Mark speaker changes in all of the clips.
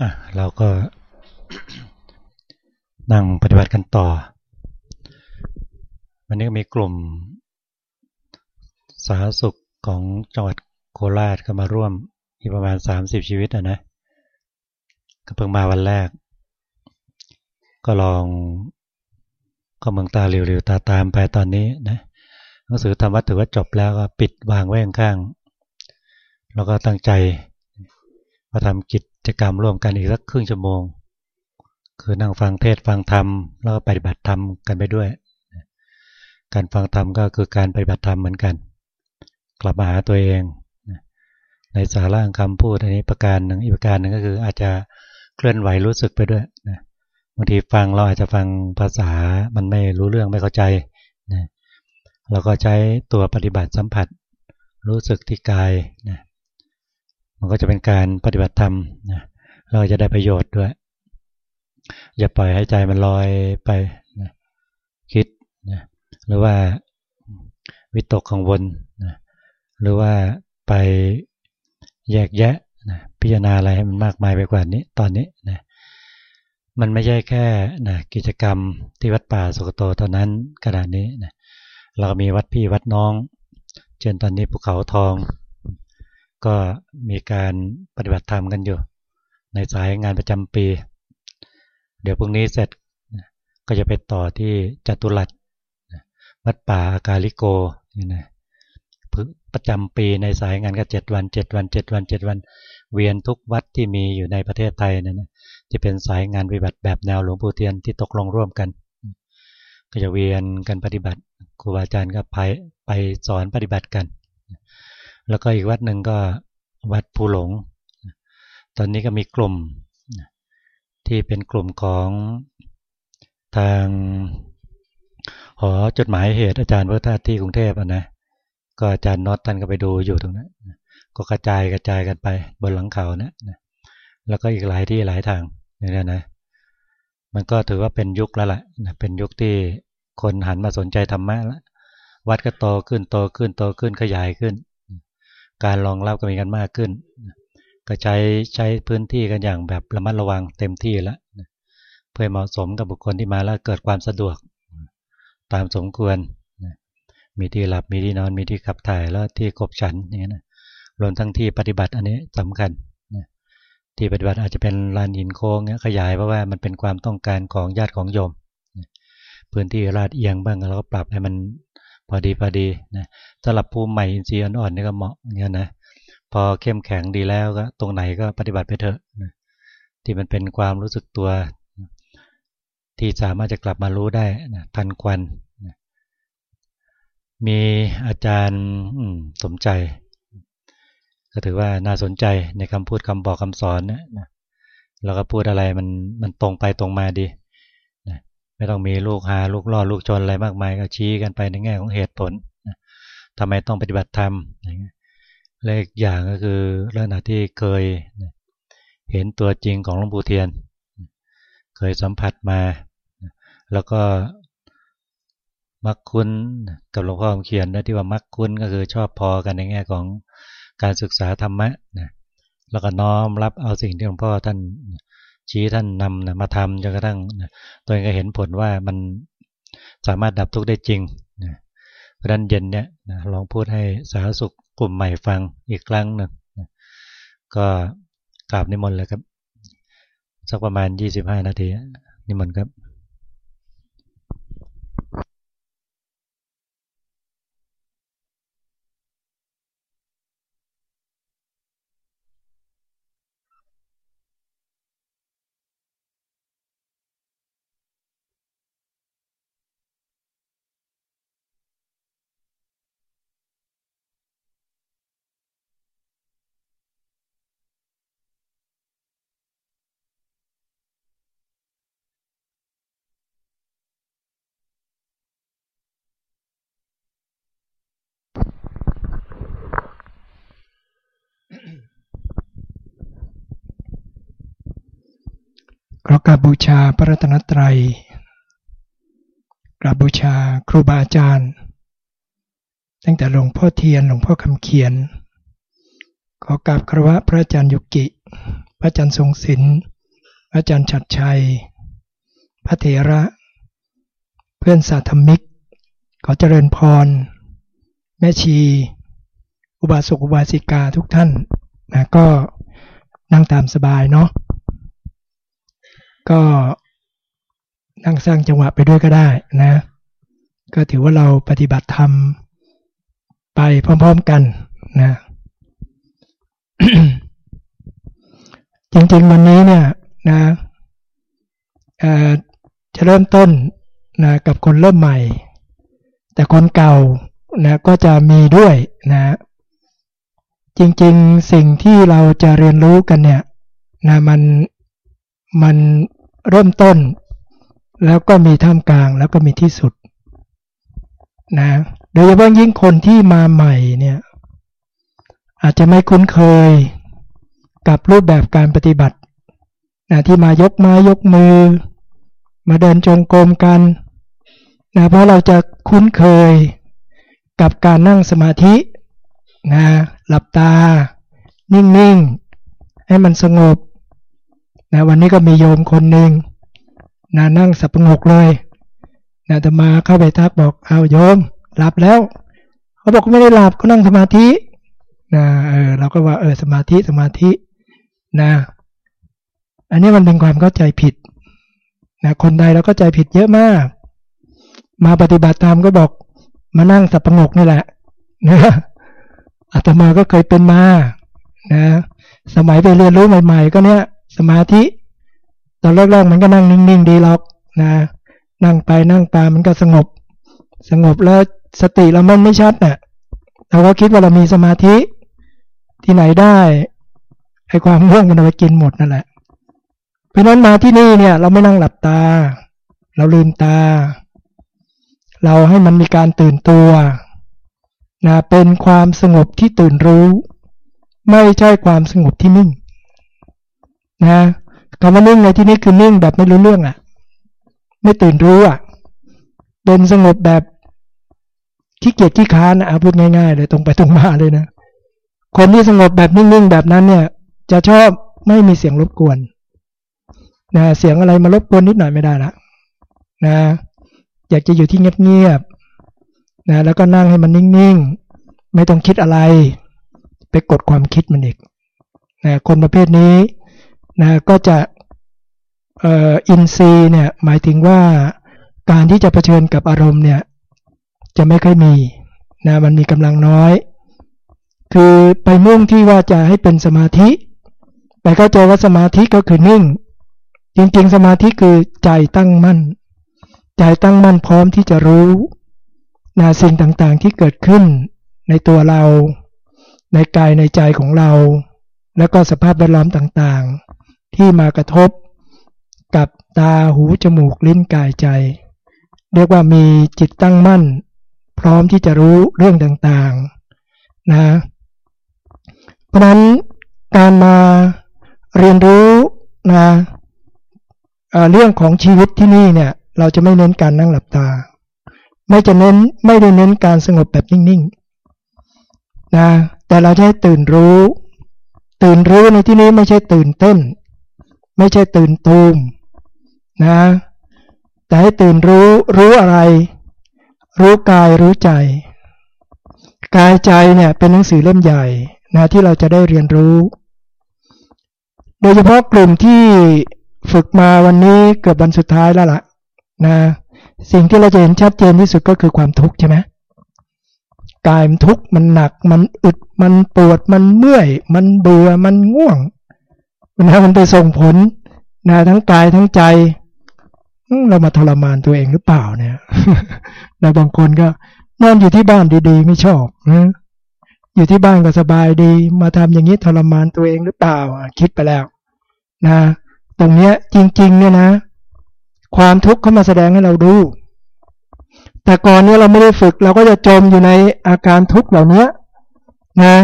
Speaker 1: อะเราก็นั่งปฏิบัติกันต่อ วันนี้มีกลุ่ม สาธารณสุขของจังหวัดโคราชก็มาร่วมอีกประมาณ 30 ชีวิตนะนะก็เพิ่งมาวันแรก ก็ลองก็เมืองตาเร็วๆตาตามไปตอนนี้นะหนังสือธรรมะถือว่าจบแล้วก็ปิดวางไว้ข้างๆแล้วก็ตั้งใจมาทำกิจ จกรรมร่วมกันอีกสักครึ่งชั่วโมง คือนั่งฟังเทศฟังธรรมแล้วก็ปฏิบัติธรรมกันไปด้วย การฟังธรรมก็คือการปฏิบัติธรรมเหมือนกัน กลับมาหาตัวเอง ในสาระคำพูดอันนี้ประการหนึ่งอีกประการหนึ่งก็คืออาจจะเคลื่อนไหวรู้สึกไปด้วยนะบางทีฟังเราอาจจะฟังภาษามันไม่รู้เรื่องไม่เข้าใจนะเราก็ใช้ตัวปฏิบัติสัมผัส รู้สึกที่กายนะ มันก็จะเป็นการปฏิบัติธรรมนะเราจะได้ประโยชน์ด้วย อย่าปล่อยให้ใจมันลอยไปนะคิดนะหรือว่าวิตกกังวลนะหรือว่าไปแยกแยะนะพิจารณาอะไรให้มันมากมายไปกว่านี้ ตอนนี้นะมันไม่ใช่แค่นะกิจกรรมที่วัดป่าสุกโตตอนนั้นขณะนี้นะเราก็มีวัดพี่วัดน้อง เช่นตอนนี้ภูเขาทอง ก็มีการปฏิบัติธรรมกันอยู่ ในสายงานประจำปี เดี๋ยวพรุ่งนี้เสร็จก็จะไปต่อที่จตุรัสวัดป่าอากาลิโกนี่นะประจำปีในสายงานก็เจ็ดวันเจ็ดวันเจ็ดวันเจ็ดวัน เวียนทุกวัดที่มีอยู่ในประเทศไทยนะนะที่เป็นสายงานปฏิบัติแบบแนวหลวงปู่เทียนที่ตกลงร่วมกัน ก็จะเวียนกันปฏิบัติครูบาอาจารย์ก็ไปไปสอนปฏิบัติกัน แล้วก็อีกวัดหนึ่งก็วัดภูหลง ตอนนี้ก็มีกลุ่มที่เป็นกลุ่มของทางหอจดหมายเหตุอาจารย์เวทาที่กรุงเทพนะก็อาจารย์น็อตท่านก็ไปดูอยู่ตรงนั้นก็กระจายกระจายกันไปบนหลังเขานะแล้วก็อีกหลายที่หลายทางอย่างนี้นะมันก็ถือว่าเป็นยุคแล้วแหละเป็นยุคที่คนหันมาสนใจธรรมะแล้ววัดก็โตขึ้นโตขึ้นโตขึ้นขยายขึ้น การรองรับก็มีกันมากขึ้น ก็ใช้ใช้พื้นที่กันอย่างแบบระมัดระวังเต็มที่แล้วเพื่อเหมาะสมกับบุคคลที่มาแล้วเกิดความสะดวก ตามสมควร มีที่หลับมีที่นอนมีที่ขับถ่ายแล้วที่กบฉันอย่างนี้นะรวมทั้งที่ปฏิบัติอันนี้สำคัญที่ปฏิบัติอาจจะเป็นลานหินโค้งขยายเพราะว่ามันเป็นความต้องการของญาติของโยมพื้นที่ลาดเอียงบ้างเราก็ปรับให้มัน พอดีพอดีนะสำหรับภูมิใหม่อินทรีย์อ่อนๆนี่ก็เหมาะเงี้ยนะพอเข้มแข็งดีแล้วก็ตรงไหนก็ปฏิบัติไปเถอะนะที่มันเป็นความรู้สึกตัว ที่สามารถจะกลับมารู้ได้นะทันควันนะมีอาจารย์สมใจ ก็ถือว่าน่าสนใจในคำพูดคำบอกคำสอนนะนะเราก็พูดอะไรมันมันตรงไปตรงมาดี ไม่ต้องมีลูกหาลูกล่อลูกชนอะไรมากมายก็ชี้กันไปในแง่ของเหตุผลนะทำไมต้องปฏิบัติธรรมเงี้ยและอีกอย่างก็คือเรื่องที่เคยเห็นตัวจริงของหลวงปู่เทียน เคยสัมผัสมา แล้วก็มักคุ้นกับหลวงพ่อเขียนนะที่ว่ามักคุ้นก็คือชอบพอกันในแง่ของการศึกษาธรรมะนะแล้วก็น้อมรับเอาสิ่งที่หลวงพ่อท่าน ชี้ท่านนำนะมาทำจนกระทั่งตัวเองก็เห็นผลว่ามันสามารถดับทุกข์ได้จริงนะเพราะนั้นเย็นเนี่ยนะลองพูดให้สาธารณสุขกลุ่มใหม่ฟังอีกครั้งหนึ่งนะก็กราบนิมนต์เลยครับ สักประมาณ 25 นาทีนิมนต์ครับ
Speaker 2: ขอกราบบูชาพระรัตนตรัยกราบบูชาครูบาอาจารย์ ตั้งแต่หลวงพ่อเทียนหลวงพ่อคำเขียน ขอกราบครวะพระอาจารย์ยุกิ พระอาจารย์ทรงศิลป์พระอาจารย์ชัดชัย พระเถระ เพื่อนสาธมิก ขอเจริญพร แม่ชี อุบาสกอุบาสิกาทุกท่านนะก็นั่งตามสบายเนาะ ก็นั่งสร้างจังหวะไปด้วยก็ได้นะ ก็ถือว่าเราปฏิบัติธรรมไปพร้อมๆกันนะ จริงๆวันนี้เนี่ยนะจะเริ่มต้นนะกับคนเริ่มใหม่ แต่คนเก่านะก็จะมีด้วยนะจริงๆสิ่งที่เราจะเรียนรู้กันเนี่ยนะมัน มันเริ่มต้น แล้วก็มีท่ามกลางแล้วก็มีที่สุดนะโดยเฉพาะยิ่งคนที่มาใหม่เนี่ยอาจจะไม่คุ้นเคยกับรูปแบบการปฏิบัตินะที่มายกไม้ยกมือ มาเดินจงกรมกันนะเพราะเราจะคุ้นเคยกับการนั่งสมาธินะหลับตา นิ่งๆ ให้มันสงบ นะวันนี้ก็มีโยมคนหนึ่งนะนั่งสับประงกเลยนะแต่มาเข้าไปทักบอกเอาโยมหลับแล้ว เขาบอกไม่ได้หลับก็นั่งสมาธินะเออเราก็ว่าเออสมาธิสมาธินะ อันนี้มันเป็นความเข้าใจผิดนะคนใดเราก็ใจผิดเยอะมาก มาปฏิบัติตามก็บอกมานั่งสับประงกนี่แหละนะอาตมาก็เคยเป็นมานะสมัยไปเรียนรู้ใหม่ ๆ ก็เนี้ย สมาธิตอนแรกๆมันก็นั่งนิ่งๆดีหรอกนะนั่งไปนั่งไปมันก็สงบ สงบแล้วสติเรามันไม่ชัดเนะ่ะเราก็คิดว่าเรามีสมาธิที่ไหนได้ไอ้ความง่วงมันเอาไปกินหมดนั่นแหละ เพราะนั้นมาที่นี่เนี่ย เราไม่นั่งหลับตา เราลืมตา เราให้มันมีการตื่นตัวนะเป็นความสงบที่ตื่นรู้ ไม่ใช่ความสงบที่นิ่ง นะคำว่านิ่งในที่นี้คือนิ่งแบบไม่รู้เรื่องอะ่ะ ไม่ตื่นรู้อะ่ะเป็นสงบแบบขี้เกียจขี้ค้านนะพูดง่ายๆเลยตรงไปตรงมาเลยนะคนที่สงบแบบนิ่งๆแบบนั้นเนี่ย จะชอบไม่มีเสียงรบกวนนะเสียงอะไรมารบกวนนิดหน่อยไม่ได้ละนะอยากจะอยู่ที่เงียบๆนะแล้วก็นั่งให้มันนิ่งๆ ไม่ต้องคิดอะไร ไปกดความคิดมันอีกนะคนประเภทนี้ นะก็จะอินซีเนี่ยหมายถึงว่าการที่จะเผชิญกับอารมณ์เนี่ยจะไม่ค่อยมีนะมันมีกำลังน้อย คือไปมุ่งที่ว่าจะให้เป็นสมาธิ ไปเข้าใจว่าสมาธิก็คือนิ่ง จริงๆ สมาธิคือใจตั้งมั่น ใจตั้งมั่นพร้อมที่จะรู้นาสิ่งต่างๆที่เกิดขึ้นในตัวเรา ในกายในใจของเรา แล้วก็สภาพแวดล้อมต่างๆ ที่มากระทบกับตาหูจมูกลิ้นกายใจ เรียกว่ามีจิตตั้งมั่น พร้อมที่จะรู้เรื่องต่างๆนะเพราะนั้นการมาเรียนรู้นะเรื่องของชีวิตที่นี่เนี่ยเราจะไม่เน้นการนั่งหลับตา ไม่จะเน้นไม่ได้เน้นการสงบแบบนิ่งๆนะแต่เราจะให้ตื่นรู้ ตื่นรู้ในที่นี้ไม่ใช่ตื่นเต้น ไม่ใช่ตื่นตูมนะ แต่ให้ตื่นรู้รู้อะไร รู้กายรู้ใจ กายใจเนี่ยเป็นหนังสือเล่มใหญ่นะที่เราจะได้เรียนรู้ โดยเฉพาะกลุ่มที่ฝึกมาวันนี้เกือบวันสุดท้ายแล้วล่ะนะสิ่งที่เราจะเห็นชัดเจนที่สุดก็คือความทุกข์ใช่ไหมกายมันทุกข์มันหนัก มันอึดมันปวดมันเมื่อย มันเบื่อมันง่วง นะมันไปส่งผลนะทั้งกายทั้งใจ เรามาทรมานตัวเองหรือเปล่าเนี่ยแล้วบางคนก็นอนอยู่ที่บ้านดีๆ ไม่ชอบนะอยู่ที่บ้านก็สบายดี มาทำอย่างนี้ทรมานตัวเองหรือเปล่า คิดไปแล้ว นะ ตรงเนี้ยจริง ๆ เนี่ยนะ ความทุกข์เข้ามาแสดงให้เราดู แต่ก่อนเนี้ยเราไม่ได้ฝึก เราก็จะจมอยู่ในอาการทุกข์เหล่านี้นะ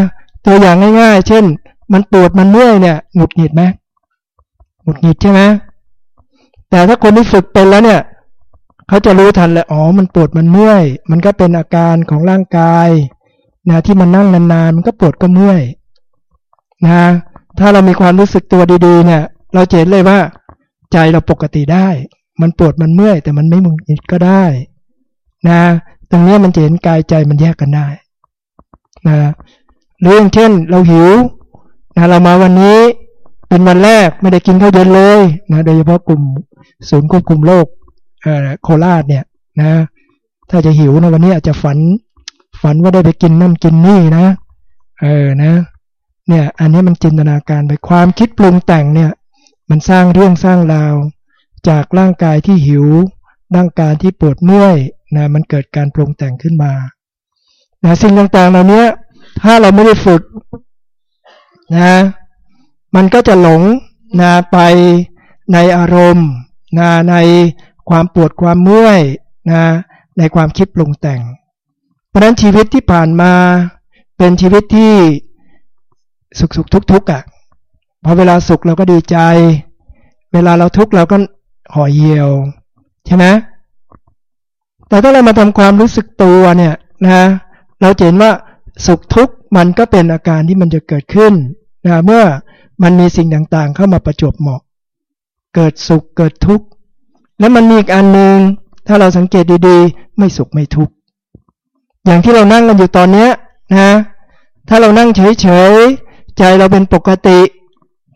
Speaker 2: ตัวอย่างง่าย ๆ เช่น มันปวดมันเมื่อยเนี่ยหงุดหงิดไหมหงุดหงิดใช่ไหมแต่ถ้าคนที่ฝึกเป็นแล้วเนี่ยเขาจะรู้ทันเลยอ๋อมันปวดมันเมื่อย มันก็เป็นอาการของร่างกายนะที่มันนั่งนานๆมันก็ปวดก็เมื่อยนะถ้าเรามีความรู้สึกตัวดีๆ เนี่ย เราเห็นเลยว่า ใจเราปกติได้ มันปวดมันเมื่อย แต่มันไม่มึนงิดก็ได้นะตรงนี้มันเห็นกายใจมันแยกกันได้นะเรื่องเช่น เราหิว นะเรามาวันนี้เป็นวันแรกไม่ได้กินข้าวเย็นเลยนะโดยเฉพาะกลุ่มศูนย์ควบคุมโรคโคราชเนี่ยนะ ถ้าจะหิวนะวันนี้อาจจะฝันฝันว่าได้ไปกินนั่นกินนี่นะ เออนะ เนี่ย อันนี้มันจินตนาการไปความคิดปรุงแต่งเนี่ย มันสร้างเรื่องสร้างราว จากร่างกายที่หิวร่างกายที่ปวดเมื่อยนะมันเกิดการปรุงแต่งขึ้นมานะสิ่งต่างๆเหล่านี้ถ้าเราไม่ได้ฝึก นะมันก็จะหลงนะไปในอารมณ์นะในความปวดความเมื่อยนะในความคิดปรุงแต่ง เพราะนั้นชีวิตที่ผ่านมาเป็นชีวิตที่สุขสุขทุกทุกอะพอเวลาสุขเราก็ดีใจ เวลาเราทุกข์เราก็ห่อเหี่ยวใช่ไหมแต่ถ้าเรามาทำความรู้สึกตัวเนี่ยนะเราเห็นว่าสุขทุกข์มันก็เป็นอาการที่มันจะเกิดขึ้น นะเมื่อมันมีสิ่งต่างๆ เข้ามาประจบเหมาะ เกิดสุขเกิดทุกข์ แล้วมันมีอีกอันหนึ่งถ้าเราสังเกตดีๆ ไม่สุขไม่ทุกข์ อย่างที่เรานั่งกันอยู่ตอนเนี้ยนะถ้าเรานั่งเฉยๆ ใจเราเป็นปกติ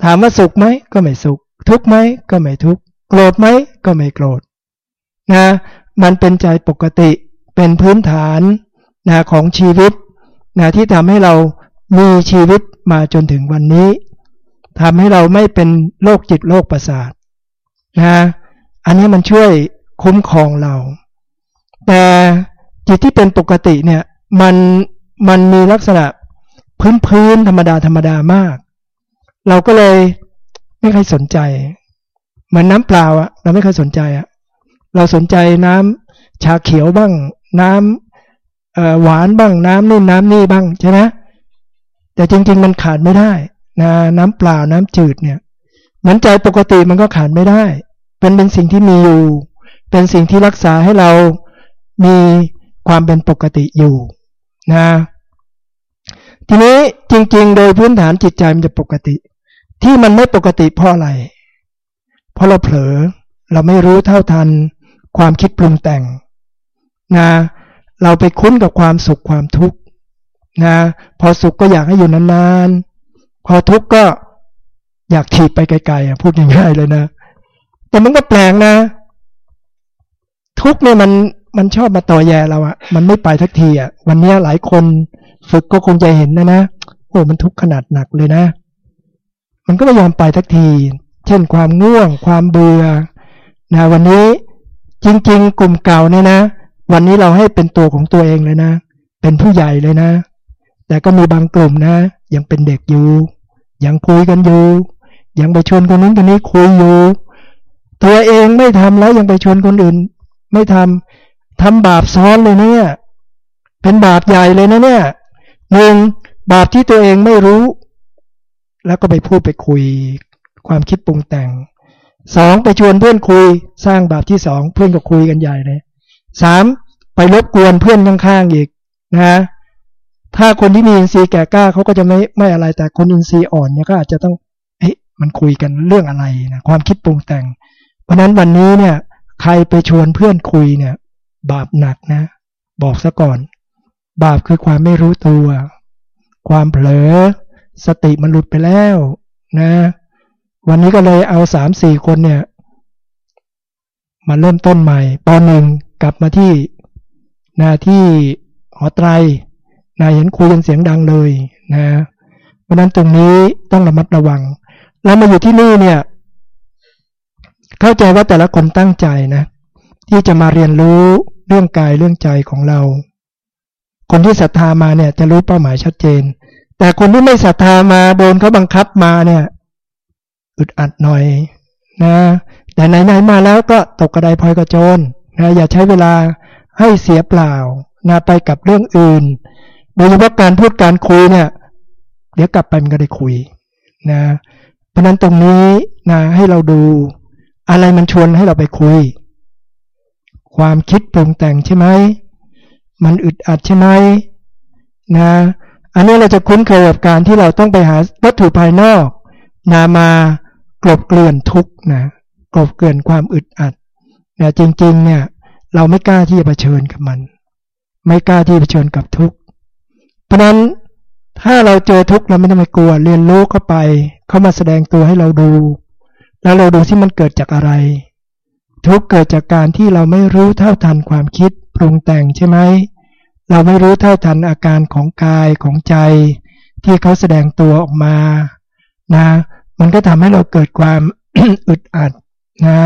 Speaker 2: ถามว่าสุขไหมก็ไม่สุข ทุกข์ไหมก็ไม่ทุกข์ โกรธไหมก็ไม่โกรธนะมันเป็นใจปกติเป็นพื้นฐานนะของชีวิตนะที่ทำให้เรา มีชีวิตมาจนถึงวันนี้ทำให้เราไม่เป็นโรคจิตโรคประสาทนะอันนี้มันช่วยคุ้มครองเรา แต่จิตที่เป็นปกติเนี่ยมันมันมีลักษณะพื้นพื้นธรรมดาธรรมดามาก เราก็เลยไม่เคยสนใจเหมือนน้ำเปล่าอะเราไม่เคยสนใจอะเราสนใจน้ำชาเขียวบ้าง น้ำหวานบ้างน้ำนู่นน้ำนี่บ้างใช่ไหม แต่จริง ๆ มันขาดไม่ได้นะน้ำเปล่าน้ำจืดเนี่ยเหมือนใจปกติมันก็ขาดไม่ได้ เป็นเป็นสิ่งที่มีอยู่ เป็นสิ่งที่รักษาให้เรามีความเป็นปกติอยู่นะทีนี้จริง ๆ โดยพื้นฐานจิตใจมันจะปกติ ที่มันไม่ปกติเพราะอะไร เพราะเราเผลอเราไม่รู้เท่าทัน ความคิดปรุงแต่งนะเราไปคุ้นกับความสุขความทุกข์ นะพอสุขก็อยากให้อยู่นานๆ พอทุกข์ก็อยากถีบไปไกลๆพูดง่ายๆเลยนะ แต่มันก็แปลงนะ ทุกข์เนี่ยมันมันชอบมาต่อแย่เราอะมันไม่ไปทักทีอะวันนี้หลายคนฝึกก็คงจะเห็นนะนะโอ้มันทุกข์ขนาดหนักเลยนะ มันก็ไม่ยอมไปทักที เช่นความง่วง ความเบื่อนะวันนี้จริง ๆ กลุ่มเก่าเนี่ยนะ วันนี้เราให้เป็นตัวของตัวเองเลยนะ เป็นผู้ใหญ่เลยนะ แต่ก็มีบางกลุ่มนะ ยังเป็นเด็กอยู่ ยังคุยกันอยู่ ยังไปชวนคนนู้นคนนี้คุยอยู่ ตัวเองไม่ทำแล้วยังไปชวนคนอื่น ไม่ทำทำบาปซ้อนเลยเนี่ย เป็นบาปใหญ่เลยนะเนี่ยหนึ่งบาปที่ตัวเองไม่รู้ แล้วก็ไปพูดไปคุย ความคิดปรุงแต่งสองไปชวนเพื่อนคุยสร้างบาปที่สองเพื่อนก็คุยกันใหญ่เลยสามไปรบกวนเพื่อนข้างๆอีกนะ ถ้าคนที่มีอินทรีย์แก่กล้าเขาก็จะไม่ไม่อะไร แต่คนอินทรีย์อ่อนเนี่ยก็อาจจะต้องเฮ้ยมันคุยกันเรื่องอะไรนะความคิดปรุงแต่ง เพราะนั้นวันนี้เนี่ย ใครไปชวนเพื่อนคุยเนี่ย บาปหนักนะ บอกซะก่อน บาปคือความไม่รู้ตัว ความเผลอ สติมันหลุดไปแล้วนะ วันนี้ก็เลยเอาสามสี่คนเนี่ย มาเริ่มต้นใหม่ตอนหนึ่งกลับมาที่นาที่หอไตร นะเห็นคุยกันเสียงดังเลยนะเพราะนั้นตรงนี้ต้องระมัดระวัง แล้วมาอยู่ที่นี่เนี่ย เข้าใจว่าแต่ละคนตั้งใจนะ ที่จะมาเรียนรู้เรื่องกายเรื่องใจของเรา คนที่ศรัทธามาเนี่ย จะรู้เป้าหมายชัดเจน แต่คนที่ไม่ศรัทธามาโดนเขาบังคับมาเนี่ยอึดอัดหน่อยนะ แต่ไหนๆมาแล้วก็ตกกระไดพลอยกระโจนนะอย่าใช้เวลาให้เสียเปล่านะไปกับเรื่องอื่น โดยเฉพาะการพูดการคุยเนี่ย เดี๋ยวกลับไปมันก็ได้คุยนะเพราะนั้นตรงนี้นะให้เราดูอะไรมันชวนให้เราไปคุย ความคิดปรุงแต่งใช่ไหมมันอึดอัดใช่ไหมนะอันนี้เราจะคุ้นเคยกับการที่เราต้องไปหาวัตถุภายนอกนามากลบเกลื่อนทุกนะกลบเกลื่อนความอึดอัดนะจริงๆเนี่ย เราไม่กล้าที่จะเผชิญกับมัน ไม่กล้าที่จะเผชิญกับทุกข์ เพราะนั้นถ้าเราเจอทุกข์เราไม่ต้องไปกลัว เรียนรู้เข้าไป เข้ามาแสดงตัวให้เราดู แล้วเราดูที่มันเกิดจากอะไร ทุกข์เกิดจากการที่เราไม่รู้เท่าทันความคิดปรุงแต่งใช่ไหมเราไม่รู้เท่าทันอาการของกายของใจ ที่เขาแสดงตัวออกมานะมันก็ทำให้เราเกิดความอึดอัดนะ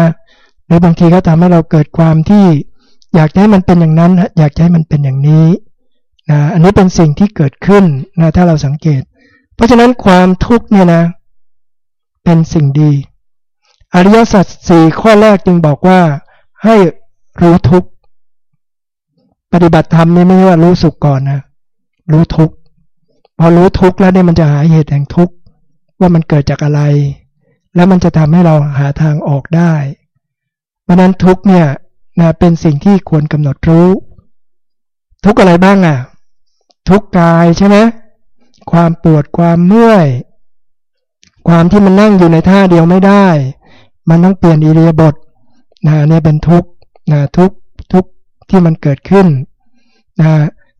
Speaker 2: หรือบางทีก็ทำให้เราเกิดความที่อยากให้มันเป็นอย่างนั้น อยากให้มันเป็นอย่างนี้ นะอันนี้เป็นสิ่งที่เกิดขึ้นนะถ้าเราสังเกต เพราะฉะนั้นความทุกข์เนี่ยนะเป็นสิ่งดี อริยสัจสี่ข้อแรกจึงบอกว่า ให้รู้ทุกข์ปฏิบัติธรรมนี่ไม่ใช่ว่ารู้สุขก่อนนะรู้ทุกข์พอรู้ทุกข์แล้วเนี่ยมันจะหาเหตุแห่งทุกข์ว่ามันเกิดจากอะไร แล้วมันจะทำให้เราหาทางออกได้เพราะนั้นทุกข์เนี่ยนะเป็นสิ่งที่ควรกำหนดรู้ ทุกอะไรบ้างอะ ทุกกายใช่ไหมความปวดความเมื่อย ความที่มันนั่งอยู่ในท่าเดียวไม่ได้ มันต้องเปลี่ยนอิเลียบทนะเนี่ยเป็นทุกนะทุกทุกที่มันเกิดขึ้นนะ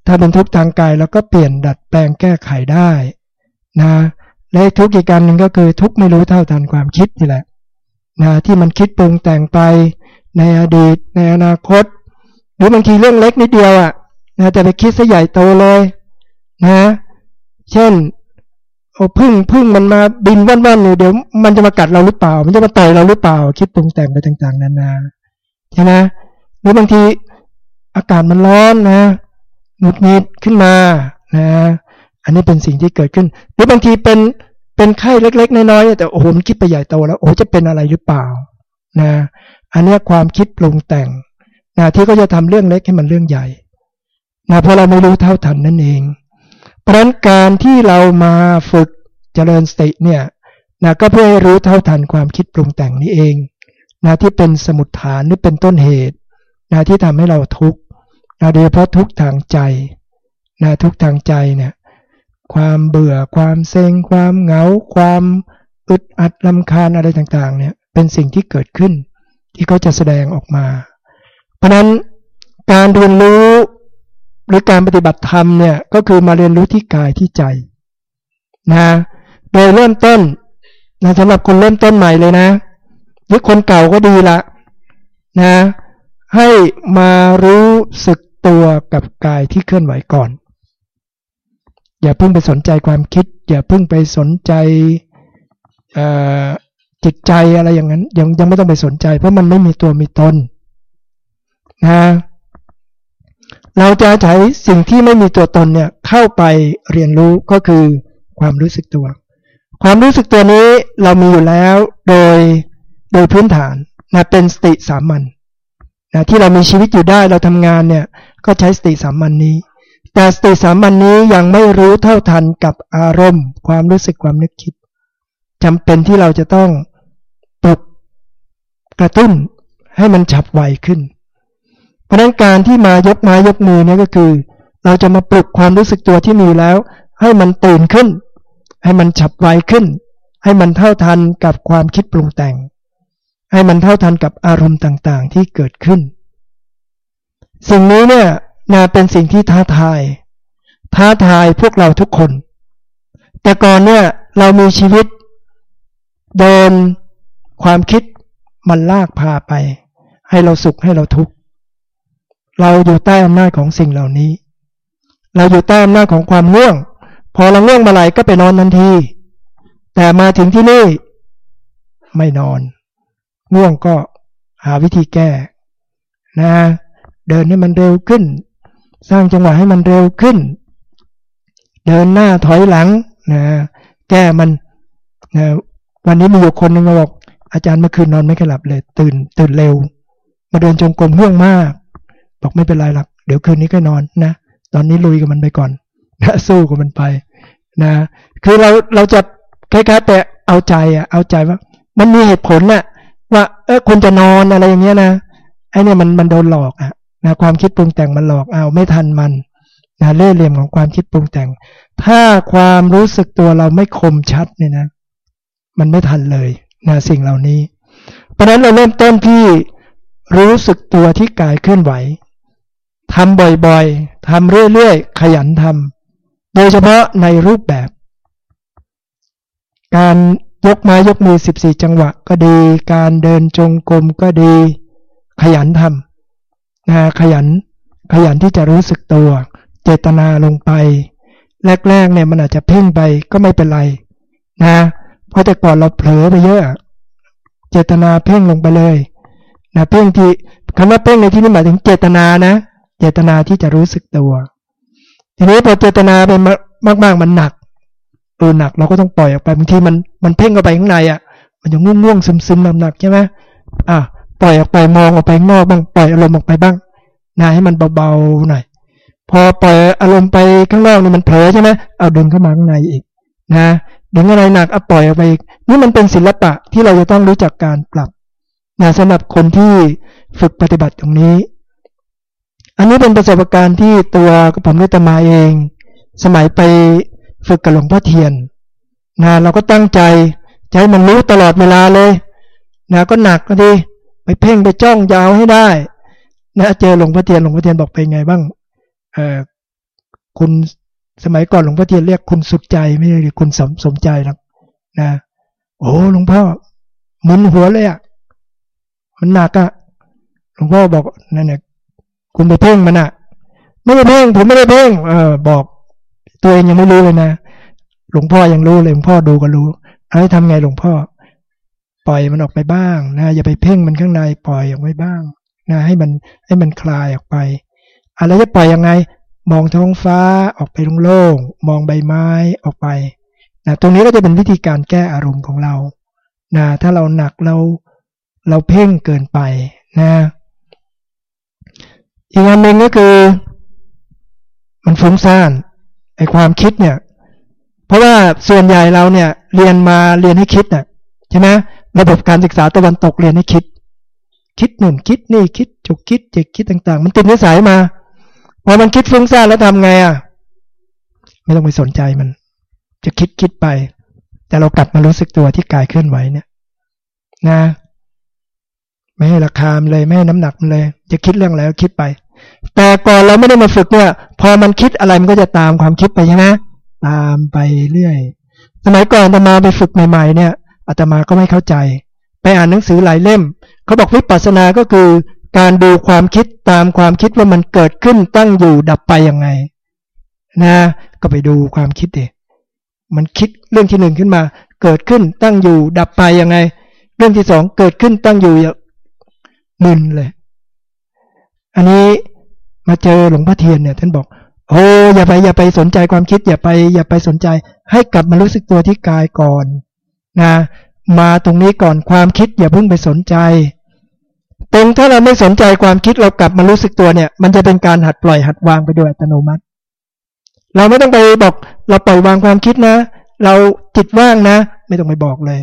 Speaker 2: ถ้าเป็นทุกทางกายเราก็เปลี่ยนดัดแปลงแก้ไขได้นะและทุกอีกการหนึ่งก็คือทุกไม่รู้เท่าทันความคิดนี่แหละนะที่มันคิดปรุงแต่งไปในอดีต ในอนาคต หรือบางทีเรื่องเล็กนิดเดียวอะ่ะ นะแต่ไปคิดซะใหญ่โตเลยนะเช่นโอ้พึ่งพึ่งมันมาบินว่อนๆอยู่เดี๋ยวมันจะมากัดเราหรือเปล่า มันจะมาต่อยเราหรือเปล่า คิดปรุงแต่งไปต่าง ๆ นานาใช่ไหมหรือบางทีอากาศมันร้อนนะหงุดหงิดขึ้นมานะ อันนี้เป็นสิ่งที่เกิดขึ้น หรือบางทีเป็นเป็นไข้เล็ก ๆ น้อยๆแต่โอ้โหมันคิดไปใหญ่โตแล้วโอ้จะเป็นอะไรหรือเปล่านะ อันนี้ความคิดปรุงแต่งนะที่ก็จะทำเรื่องเล็กให้มันเรื่องใหญ่ นะเพราะเราไม่รู้เท่าทันนั่นเอง เพราะนั้นการที่เรามาฝึกเจริญสติเนี่ยนะก็เพื่อให้รู้เท่าทันความคิดปรุงแต่งนี้เองนะที่เป็นสมุดฐานหรือเป็นต้นเหตุนะที่ทำให้เราทุกข์นะโดยเฉพาะทุกข์ทางใจนะทุกข์ทางใจเนี่ยความเบื่อความเซ็งความเหงา ความอึดอัดลำคาญอะไรต่างๆเนี่ยเป็นสิ่งที่เกิดขึ้น ที่เขาจะแสดงออกมา เพราะนั้นการเรียนรู้ หรือการปฏิบัติธรรมเนี่ยก็คือมาเรียนรู้ที่กายที่ใจนะโดยเริ่มต้นนะสำหรับคนเริ่มต้นใหม่เลยนะหรือคนเก่าก็ดีละนะให้มารู้สึกตัวกับกายที่เคลื่อนไหวก่อน อย่าเพิ่งไปสนใจความคิด อย่าเพิ่งไปสนใจจิตใจอะไรอย่างนั้นยังยังไม่ต้องไปสนใจ เพราะมันไม่มีตัวมีตนนะ เราจะใช้สิ่งที่ไม่มีตัวตนเนี่ยเข้าไปเรียนรู้ก็คือความรู้สึกตัว ความรู้สึกตัวนี้เรามีอยู่แล้วโดยโดยพื้นฐานนะเป็นสติสามัญนะที่เรามีชีวิตอยู่ได้เราทำงานเนี่ยก็ใช้สติสามัญนนี้ แต่สติสามัญนนี้ยังไม่รู้เท่าทันกับอารมณ์ ความรู้สึกความนึกคิดจำเป็นที่เราจะต้องปลุกกระตุ้นให้มันฉับไวขึ้น เพราะนั้นการที่มายกไม้ยกมือเนี่ยก็คือ เราจะมาปลุกความรู้สึกตัวที่มีแล้ว ให้มันตื่นขึ้น ให้มันฉับไวขึ้น ให้มันเท่าทันกับความคิดปรุงแต่ง ให้มันเท่าทันกับอารมณ์ต่างๆ ที่เกิดขึ้น สิ่งนี้เนี่ยนาเป็นสิ่งที่ท้าทาย ท้าทายพวกเราทุกคน แต่ก่อนเนี่ยเรามีชีวิตโดนความคิดมันลากพาไป ให้เราสุขให้เราทุกข์ เราอยู่ใต้อำนาจของสิ่งเหล่านี้ เราอยู่ใต้อำนาจของความง่วง พอเราง่วงมาไหลก็ไปนอนทันที แต่มาถึงที่นี่ ไม่นอน ง่วงก็หาวิธีแก้ นะ เดินให้มันเร็วขึ้น สร้างจังหวะให้มันเร็วขึ้น เดินหน้าถอยหลังนะแก้มันนะวันนี้มีอยู่คนหนึ่งมาบอกอาจารย์เมื่อคืนนอนไม่ค่อยหลับเลย ตื่น ตื่นเร็ว มาเดินจงกรมห่วงมาก บอกไม่เป็นไรหรอกเดี๋ยวคืนนี้ก็นอนนะ ตอนนี้ลุยกับมันไปก่อนนะสู้กับมันไปนะ คือเราเราจะคล้ายๆแต่เอาใจอะเอาใจว่า มันมีเหตุผลน่ะ ว่าเออคุณจะนอนอะไรอย่างเงี้ยนะไอ้นี่ยมันมันโดนหลอกอะนะความคิดปรุงแต่งมันหลอกเอาไม่ทันมันนะเล่ห์เหลี่ยมของความคิดปรุงแต่ง ถ้าความรู้สึกตัวเราไม่คมชัดเนี่ยนะ มันไม่ทันเลยนะสิ่งเหล่านี้ เพราะนั้นเราเริ่มต้นที่รู้สึกตัวที่กายเคลื่อนไหว ทำบ่อยๆทำเรื่อยๆ ขยันทำโดยเฉพาะในรูปแบบ การยกไม้ยกมือ 14 จังหวะก็ดี การเดินจงกรมก็ดี ขยันทำนะขยัน ขยันที่จะรู้สึกตัว เจตนาลงไป แรกๆเนี่ยมันอาจจะเพ่งไปก็ไม่เป็นไร นะ เพราะแต่ก่อนเราเผลอไปเยอะ เจตนาเพ่งลงไปเลยนะเพ่งที่คำว่าเพ่งในที่นี้หมายถึงเจตนานะ เจตนาที่จะรู้สึกตัว ทีนี้พอเจตนาไปมาก ๆ มันหนักเออหนักเราก็ต้องปล่อยออกไปบางทีมันมันเพ่งเข้าไปข้างในอะ มันจะง่วงง่วงซึมซึมหนักใช่ไหมอะปล่อยออกไปมองออกไปนอกบ้างปล่อยอารมณ์ออกไปบ้างนะให้มันเบาๆหน่อยพอปล่อยอารมณ์ไปข้างนอกนี่มันเผลอใช่ไหมเอาดึงเข้ามาข้างในอีกนะดึงอะไรหนักเอาปล่อยออกไปอีกนี่มันเป็นศิลปะที่เราจะต้องรู้จักการปรับนะสำหรับคนที่ฝึกปฏิบัติตรงนี้ อันนี้เป็นประสบการณ์ที่ตัวผมได้ตมาเอง สมัยไปฝึกกับหลวงพ่อเทียนนะเราก็ตั้งใจใจมันรู้ตลอดเวลาเลยนะก็หนักก็ดีไปเพ่งไปจ้องยาวให้ได้นะเจอหลวงพ่อเทียนหลวงพ่อเทียนบอกเป็นไงบ้างเออคุณสมัยก่อนหลวงพ่อเทียนเรียกคุณสุดใจไม่ใช่คุณสมสมใจหรอกนะ โอ้หลวงพ่อมึนหัวเลยอะมันหนักอะหลวงพ่อบอกนั่นเนี่ย คุณไปเพ่งมันอะไม่ได้เพ่งผมไม่ได้เพ่งเออ บอกตัวเองยังไม่รู้เลยนะหลวงพ่อยังรู้เลยหลวงพ่อดูก็รู้ให้ทำไงหลวงพ่อ ปล่อยมันออกไปบ้างนะอย่าไปเพ่งมันข้างในปล่อยออกไปบ้างนะให้มันให้มันคลายออกไปอะไรจะปล่อยยังไง มองท้องฟ้าออกไปโล่งๆมองใบไม้ออกไปนะตรงนี้ก็จะเป็นวิธีการแก้อารมณ์ของเรานะถ้าเราหนักเราเราเพ่งเกินไปนะ อีกอันหนึ่งก็คือ มันฟุ้งซ่านไอความคิดเนี่ย เพราะว่าส่วนใหญ่เราเนี่ย เรียนมาเรียนให้คิดน่ะใช่ไหมระบบการศึกษาตะวันตกเรียนให้คิด คิดหนึ่งคิดนี่คิดจุกคิดเจ็กคิดต่าง ๆ มันติดนิสัยมาพอมันคิดฟุ้งซ่านแล้วทำไงอะ ไม่ต้องไปสนใจมัน จะคิดคิดไป แต่เรากลับมารู้สึกตัวที่กายเคลื่อนไหวเนี่ย นะ ไม่ให้ราคามเลยไม่ให้น้ำหนักมันเลย จะคิดเรื่องอะไรก็คิดไป แต่ก่อนเราไม่ได้มาฝึกเนี่ย พอมันคิดอะไรมันก็จะตามความคิดไปใช่ไหมตามไปเรื่อย สมัยก่อนอาตมาไปฝึกใหม่ๆ เนี่ยอาตมาก็ไม่เข้าใจ ไปอ่านหนังสือหลายเล่มเขาบอกวิปัสสนาก็คือ การดูความคิดตามความคิดว่ามันเกิดขึ้นตั้งอยู่ดับไปยังไง นะ ก็ไปดูความคิดเดมันคิดเรื่องที่หนึ่งขึ้นมา เกิดขึ้นตั้งอยู่ดับไปยังไง เรื่องที่สองเกิดขึ้นตั้งอยู่ มึนเลย อันนี้มาเจอหลวงพ่อเทียนเนี่ย ท่านบอก โอ้อย่าไปอย่าไปสนใจความคิด อย่าไป อย่าไปสนใจ ให้กลับมารู้สึกตัวที่กายก่อนนะมาตรงนี้ก่อนความคิด อย่าเพิ่งไปสนใจ ตรงถ้าเราไม่สนใจความคิดเรากลับมารู้สึกตัวเนี่ย มันจะเป็นการหัดปล่อยหัดวางไปโดยอัตโนมัติ เราไม่ต้องไปบอก เราปล่อยวางความคิดนะ เราจิตว่างนะ ไม่ต้องไปบอกเลย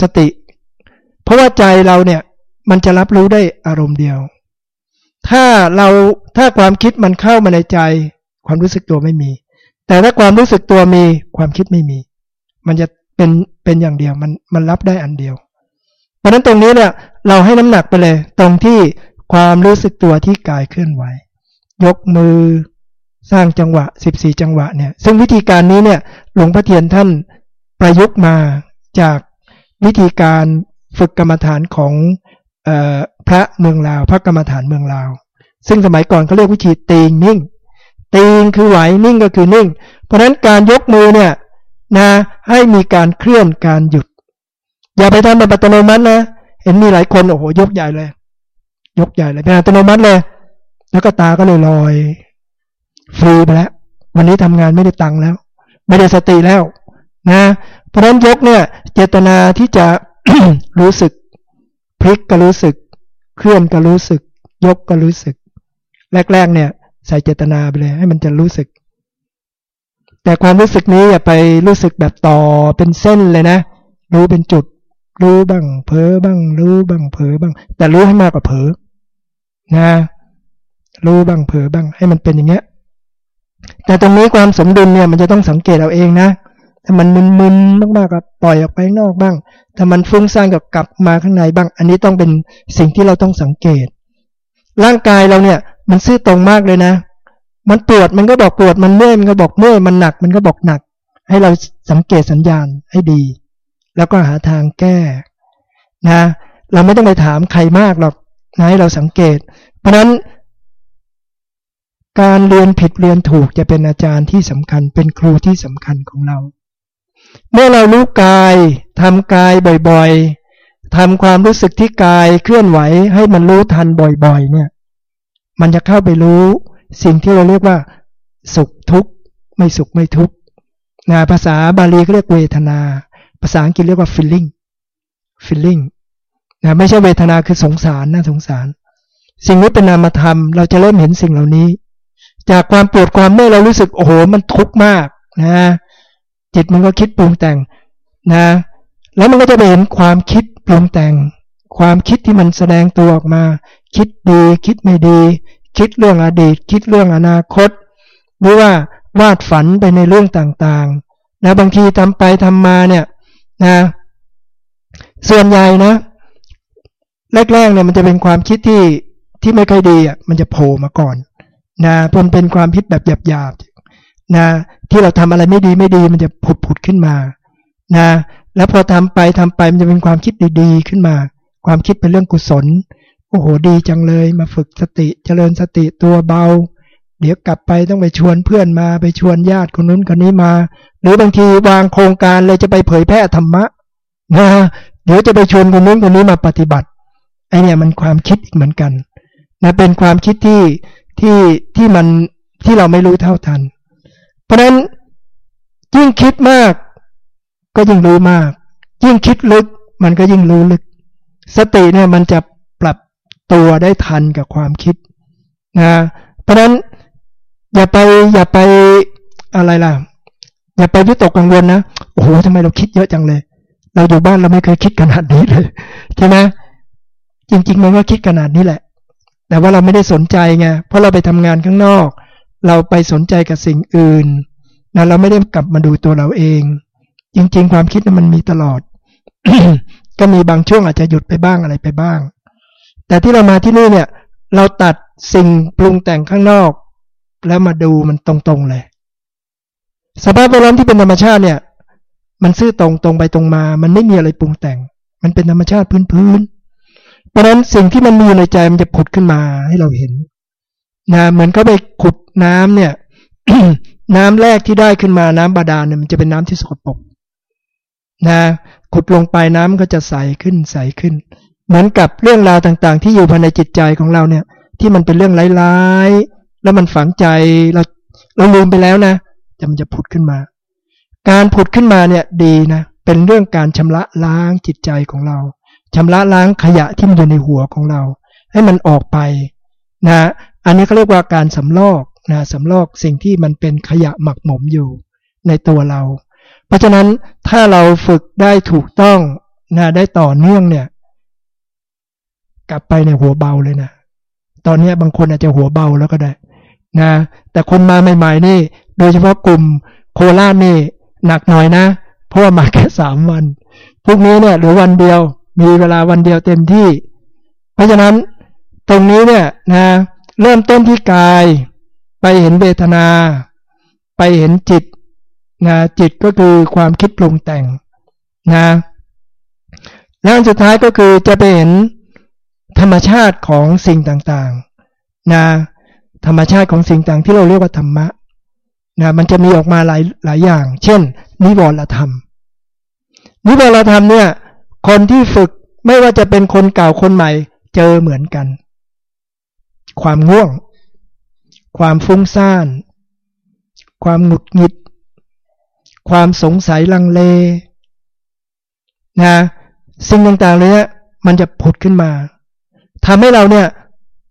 Speaker 2: สติ เพราะว่าใจเราเนี่ย มันจะรับรู้ได้อารมณ์เดียว ถ้าเราถ้าความคิดมันเข้ามาในใจ ความรู้สึกตัวไม่มี แต่ถ้าความรู้สึกตัวมีความคิดไม่มี มันจะเป็นเป็นอย่างเดียวมันมันรับได้อันเดียว เพราะนั้นตรงนี้เนี่ยเราให้น้ำหนักไปเลย ตรงที่ความรู้สึกตัวที่กายเคลื่อนไหว ยกมือสร้างจังหวะ 14 จังหวะเนี่ยซึ่งวิธีการนี้เนี่ยหลวงพ่อเทียนท่านประยุกต์มาจากวิธีการฝึกกรรมฐานของ พระเมืองลาว พระกรรมฐานเมืองลาว ซึ่งสมัยก่อนเขาเรียกวิธีตีงนิ่ง ตีงคือไหวนิ่งก็คือนิ่ง เพราะฉะนั้นการยกมือเนี่ยนะให้มีการเคลื่อนการหยุด อย่าไปทำแบบอัตโนมัตินะเห็นมีหลายคนโอ้โหยกใหญ่เลย ยกใหญ่เลยเป็นอัตโนมัติเลย แล้วก็ตาก็เลยลอยฟรีไปแล้ว วันนี้ทำงานไม่ได้ตังค์แล้ว ไม่ได้สติแล้วนะเพราะนั้นยกเนี่ย เจตนาที่จะรู้สึก พลิกก็รู้สึก เคลื่อนก็รู้สึก ยกก็รู้สึก แรกๆเนี่ย ใส่เจตนาไปเลย ให้มันจะรู้สึก แต่ความรู้สึกนี้อย่าไปรู้สึกแบบต่อเป็นเส้นเลยนะ รู้เป็นจุด รู้บ้างเผลอบ้าง รู้บ้างเผลอบ้าง แต่รู้ให้มากกว่าเผลอนะ รู้บ้างเผลอบ้าง ให้มันเป็นอย่างเงี้ยแต่ตรงนี้ความสมดุลเนี่ยมันจะต้องสังเกตเอาเองนะ ถ้ามันมึนๆมากๆก็ปล่อยออกไปนอกบ้าง ถ้ามันฟุ้งซ่านก็กลับมาข้างในบ้าง อันนี้ต้องเป็นสิ่งที่เราต้องสังเกต ร่างกายเราเนี่ย มันซื่อตรงมากเลยนะ มันปวดมันก็บอกปวด มันเมื่อยมันก็บอกเมื่อย มันหนักมันก็บอกหนัก ให้เราสังเกตสัญญาณให้ดี แล้วก็หาทางแก้ นะ เราไม่ต้องไปถามใครมากหรอกนะให้เราสังเกต เพราะฉะนั้นการเรียนผิดเรียนถูกจะเป็นอาจารย์ที่สำคัญ เป็นครูที่สำคัญของเรา เมื่อเรารู้กายทำกายบ่อยๆทำความรู้สึกที่กายเคลื่อนไหวให้มันรู้ทันบ่อยๆ เนี่ย มันจะเข้าไปรู้สิ่งที่เราเรียกว่า สุขทุกข์ไม่สุขไม่ทุกข์นะภาษาบาลีเขาเรียกเวทนา ภาษาอังกฤษเรียกว่า feeling feeling นะไม่ใช่เวทนาคือสงสารน่าสงสาร สิ่งนี้เป็นนามธรรม เราจะเริ่มเห็นสิ่งเหล่านี้ จากความปวดความเมื่อยเรารู้สึกโอ้โหมันทุกข์มากนะ จิตมันก็คิดปรุงแต่งนะ แล้วมันก็จะไปเห็นความคิดปรุงแต่ง ความคิดที่มันแสดงตัวออกมา คิดดีคิดไม่ดี คิดเรื่องอดีต คิดเรื่องอนาคต หรือว่าวาดฝันไปในเรื่องต่างๆนะบางทีทำไปทำมาเนี่ยนะส่วนใหญ่นะ แรกๆเนี่ยมันจะเป็นความคิดที่ที่ไม่ค่อยดีอะมันจะโผล่มาก่อนนะมันเป็นความคิดแบบหยาบๆ นะที่เราทำอะไรไม่ดีไม่ดีมันจะผุดผุดขึ้นมานะแล้วพอทำไปทำไปมันจะเป็นความคิดดีๆขึ้นมา ความคิดเป็นเรื่องกุศลโอ้โหดีจังเลยมาฝึกสติเจริญสติตัวเบา เดี๋ยวกลับไปต้องไปชวนเพื่อนมาไปชวนญาติคนนู้นคนนี้มา หรือบางทีวางโครงการเลยจะไปเผยแพร่ธรรมะนะเดี๋ยวจะไปชวนคนนู้นคนนี้มาปฏิบัติไอเนี่ยมันความคิดอีกเหมือนกันนะเป็นความคิดที่ที่ที่มันที่เราไม่รู้เท่าทัน เพราะฉะนั้นยิ่งคิดมาก ก็ยิ่งรู้มาก ยิ่งคิดลึก มันก็ยิ่งรู้ลึก สติเนี่ยมันจะปรับตัวได้ทันกับความคิดนะเพราะฉะนั้นอย่าไปอย่าไปอะไรล่ะ อย่าไปวิตกกังวลนะโอ้โหทำไมเราคิดเยอะจังเลย เราอยู่บ้านเราไม่เคยคิดขนาดนี้เลยใช่ไหมจริง ๆ มันก็คิดขนาดนี้แหละ แต่ว่าเราไม่ได้สนใจไงเพราะเราไปทำงานข้างนอก เราไปสนใจกับสิ่งอื่นนะเราไม่ได้กลับมาดูตัวเราเอง จริง ๆ ความคิดมันมีตลอด ก็มีบางช่วงอาจจะหยุดไปบ้างอะไรไปบ้าง แต่ที่เรามาที่นี่เนี่ย เราตัดสิ่งปรุงแต่งข้างนอก แล้วมาดูมันตรงๆเลย สภาพแวดล้อมที่เป็นธรรมชาติเนี่ย มันซื่อตรงตรงไปตรงมา มันไม่มีอะไรปรุงแต่ง มันเป็นธรรมชาติพื้นๆเพราะนั้นสิ่งที่มันมีในใจมันจะผุดขึ้นมาให้เราเห็น นะเหมือนเขาไปขุดน้ำเนี่ย น้ำแรกที่ได้ขึ้นมาน้ำบาดาลเนี่ยมันจะเป็นน้ำที่สกปรกนะขุดลงไปน้ำก็จะใสขึ้นใสขึ้น เหมือนกับเรื่องราวต่างๆ ที่อยู่ภายในจิตใจของเราเนี่ย ที่มันเป็นเรื่องร้ายๆแล้วมันฝังใจเราเราลืมไปแล้วนะจะมันจะผุดขึ้นมา การผุดขึ้นมาเนี่ยดีนะเป็นเรื่องการชำระล้างจิตใจของเราชำระล้างขยะที่มันอยู่ในหัวของเรา ให้มันออกไปนะ อันนี้เขาเรียกว่าการสำลอกนะสำลอกสิ่งที่มันเป็นขยะหมักหมมอยู่ในตัวเรา เพราะฉะนั้นถ้าเราฝึกได้ถูกต้องนะได้ต่อเนื่องเนี่ย กลับไปในหัวเบาเลยนะตอนนี้บางคนอาจจะหัวเบาแล้วก็ได้นะแต่คนมาใหม่ๆนี่ โดยเฉพาะกลุ่มโคราชนี่หนักหน่อยนะ เพราะว่ามาแค่สามวันพวกนี้เนี่ยหลือวันเดียวมีเวลาวันเดียวเต็มที่ เพราะฉะนั้นตรงนี้เนี่ยนะ เริ่มต้นที่กาย ไปเห็นเวทนา ไปเห็นจิตนะจิตก็คือความคิดปรุงแต่งนะแล้วสุดท้ายก็คือจะไปเห็นธรรมชาติของสิ่งต่างๆนะธรรมชาติของสิ่งต่างที่เราเรียกว่าธรรมะนะมันจะมีออกมาหลายหลายอย่าง เช่น นิวรธรรม นิวรธรรมเนี่ย คนที่ฝึกไม่ว่าจะเป็นคนเก่าคนใหม่เจอเหมือนกัน ความง่วง ความฟุ้งซ่าน ความหงุดหงิด ความสงสัยลังเลนะสิ่งต่างๆเลยเนี่ยมันจะผุดขึ้นมาทำให้เราเนี่ย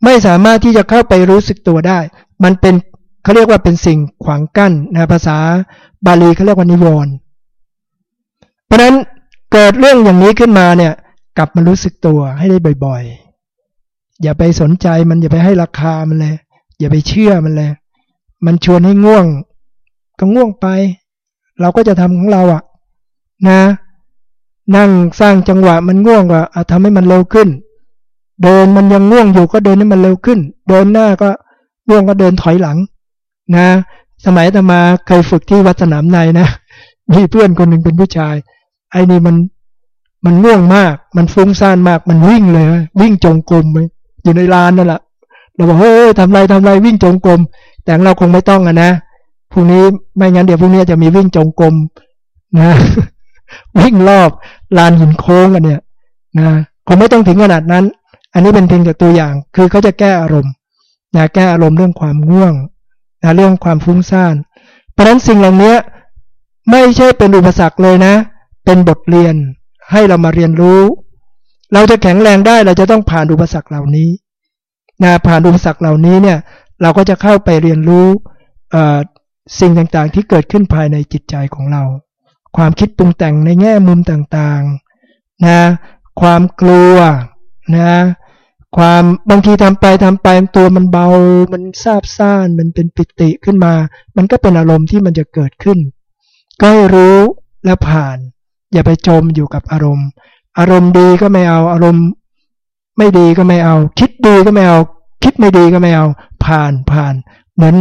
Speaker 2: ไม่สามารถที่จะเข้าไปรู้สึกตัวได้ มันเป็นเขาเรียกว่าเป็นสิ่งขวางกั้นนะภาษาบาลีเขาเรียกว่านิวรณ์เพราะนั้นเกิดเรื่องอย่างนี้ขึ้นมาเนี่ย กลับมารู้สึกตัวให้ได้บ่อย ๆ อย่าไปสนใจมันอย่าไปให้ราคามันเลย อย่าไปเชื่อมันเลย มันชวนให้ง่วง ก็ง่วงไป เราก็จะทำของเราอะ นะ นั่งสร้างจังหวะมันง่วงก็ทำให้มันเร็วขึ้น เดินมันยังง่วงอยู่ก็เดินให้มันเร็วขึ้น เดินหน้าก็ง่วงก็เดินถอยหลัง นะ สมัยตมาเคยฝึกที่วัดสนามในนะมีเพื่อนคนหนึ่งเป็นผู้ชาย ไอ้นี่มันมันง่วงมาก มันฟุ้งซ่านมาก มันวิ่งเลย วิ่งจงกรมไป อยู่ในลานนั่นแหละเราบอกเฮ้ยทำไรทำไรวิ่งจงกรมแต่เราคงไม่ต้องอะนะพรุ่งนี้ไม่งั้นเดี๋ยวพรุ่งนี้จะมีวิ่งจงกรมนะ วิ่งรอบลานหินโค้งกันเนี่ยนะคงไม่ต้องถึงขนาดนั้น อันนี้เป็นเพียงแต่ตัวอย่าง คือเขาจะแก้อารมณ์นะแก้อารมณ์เรื่องความง่วงนะเรื่องความฟุ้งซ่าน เพราะฉะนั้นสิ่งเหล่านี้ไม่ใช่เป็นอุปสรรคเลยนะ เป็นบทเรียนให้เรามาเรียนรู้ เราจะแข็งแรงได้เราจะต้องผ่านอุปสรรคเหล่านี้นะผ่านอุปสรรคเหล่านี้เนี่ยเราก็จะเข้าไปเรียนรู้สิ่งต่างๆที่เกิดขึ้นภายในจิตใจของเรา ความคิดปรุงแต่งในแง่มุมต่างๆนะความกลัวนะความบางทีทำไปทำไปตัวมันเบา มันซาบซ่าน มันเป็นปิติขึ้นมา มันก็เป็นอารมณ์ที่มันจะเกิดขึ้น ก็ให้รู้และผ่าน อย่าไปจมอยู่กับอารมณ์ อารมณ์ดีก็ไม่เอา อารมณ์ไม่ดีก็ไม่เอา คิดดีก็ไม่เอา คิดไม่ดีก็ไม่เอา ผ่านผ่าน เหมือน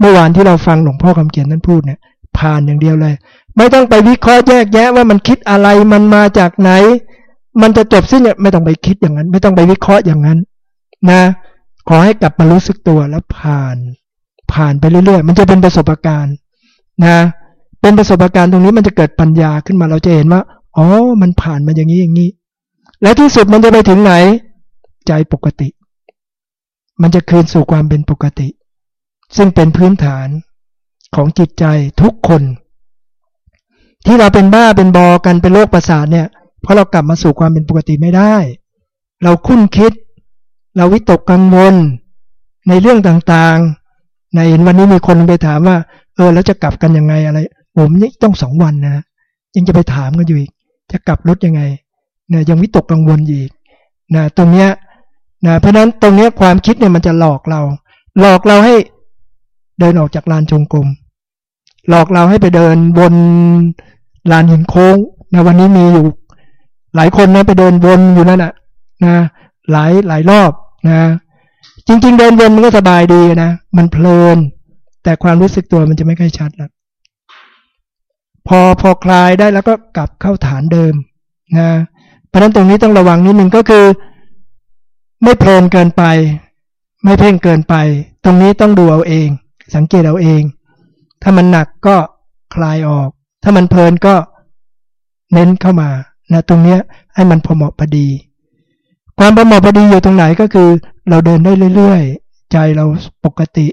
Speaker 2: เมื่อวานที่เราฟังหลวงพ่อคำเขียนนั้นพูดเนี่ย ผ่านอย่างเดียวเลย ไม่ต้องไปวิเคราะห์แยกแยะว่ามันคิดอะไรมันมาจากไหน มันจะจบสิ้นเนี่ยไม่ต้องไปคิดอย่างนั้น ไม่ต้องไปวิเคราะห์อย่างนั้น นะ ขอให้กลับมารู้สึกตัวแล้วผ่าน ผ่านไปเรื่อยๆ มันจะเป็นประสบการณ์ นะ เป็นประสบการณ์ตรงนี้มันจะเกิดปัญญาขึ้นมาเราจะเห็นว่า อ๋อ มันผ่านมาอย่างนี้อย่างนี้ แล้วที่สุดมันจะไปถึงไหน ใจปกติ มันจะคืนสู่ความเป็นปกติ ซึ่งเป็นพื้นฐานของจิตใจทุกคน ที่เราเป็นบ้าเป็นบอกันเป็นโรคประสาทเนี่ย เพราะเรากลับมาสู่ความเป็นปกติไม่ได้ เราคุ้นคิด เราวิตกกังวล ในเรื่องต่างๆ ในเห็นวันนี้มีคนไปถามว่า เออ แล้วจะกลับกันยังไงอะไร ผมนี่ต้องสองวันนะยังจะไปถามกันอยู่อีก จะกลับรถยังไงนี่ยยังวิตกกังวลอีกนะตรงเนี้ยนะเพราะนั้นตรงเนี้ยความคิดเนี่ยมันจะหลอกเรา หลอกเราให้เดินออกจากลานจงกรมหลอกเราให้ไปเดินบนลานหินโค้งนะวันนี้มีอยู่ หลายคนนะไปเดินวนอยู่นั่นนะนะหลายหลายรอบนะ จริง ๆ เดินวนมันก็สบายดีนะ มันเพลิน แต่ความรู้สึกตัวมันจะไม่ค่อยชัดแล้ว พอพอคลายได้แล้วก็กลับเข้าฐานเดิมนะเพราะนั้นตรงนี้ต้องระวังนิดนึงก็คือ ไม่เพลินเกินไป ไม่เพ่งเกินไป ตรงนี้ต้องดูเอาเอง สังเกตเอาเอง ถ้ามันหนักก็คลายออก ถ้ามันเพลินก็เน้นเข้ามานะตรงเนี้ยให้มันพอเหมาะพอดี ความพอเหมาะพอดีอยู่ตรงไหนก็คือ เราเดินได้เรื่อยๆ ใจเราปกติ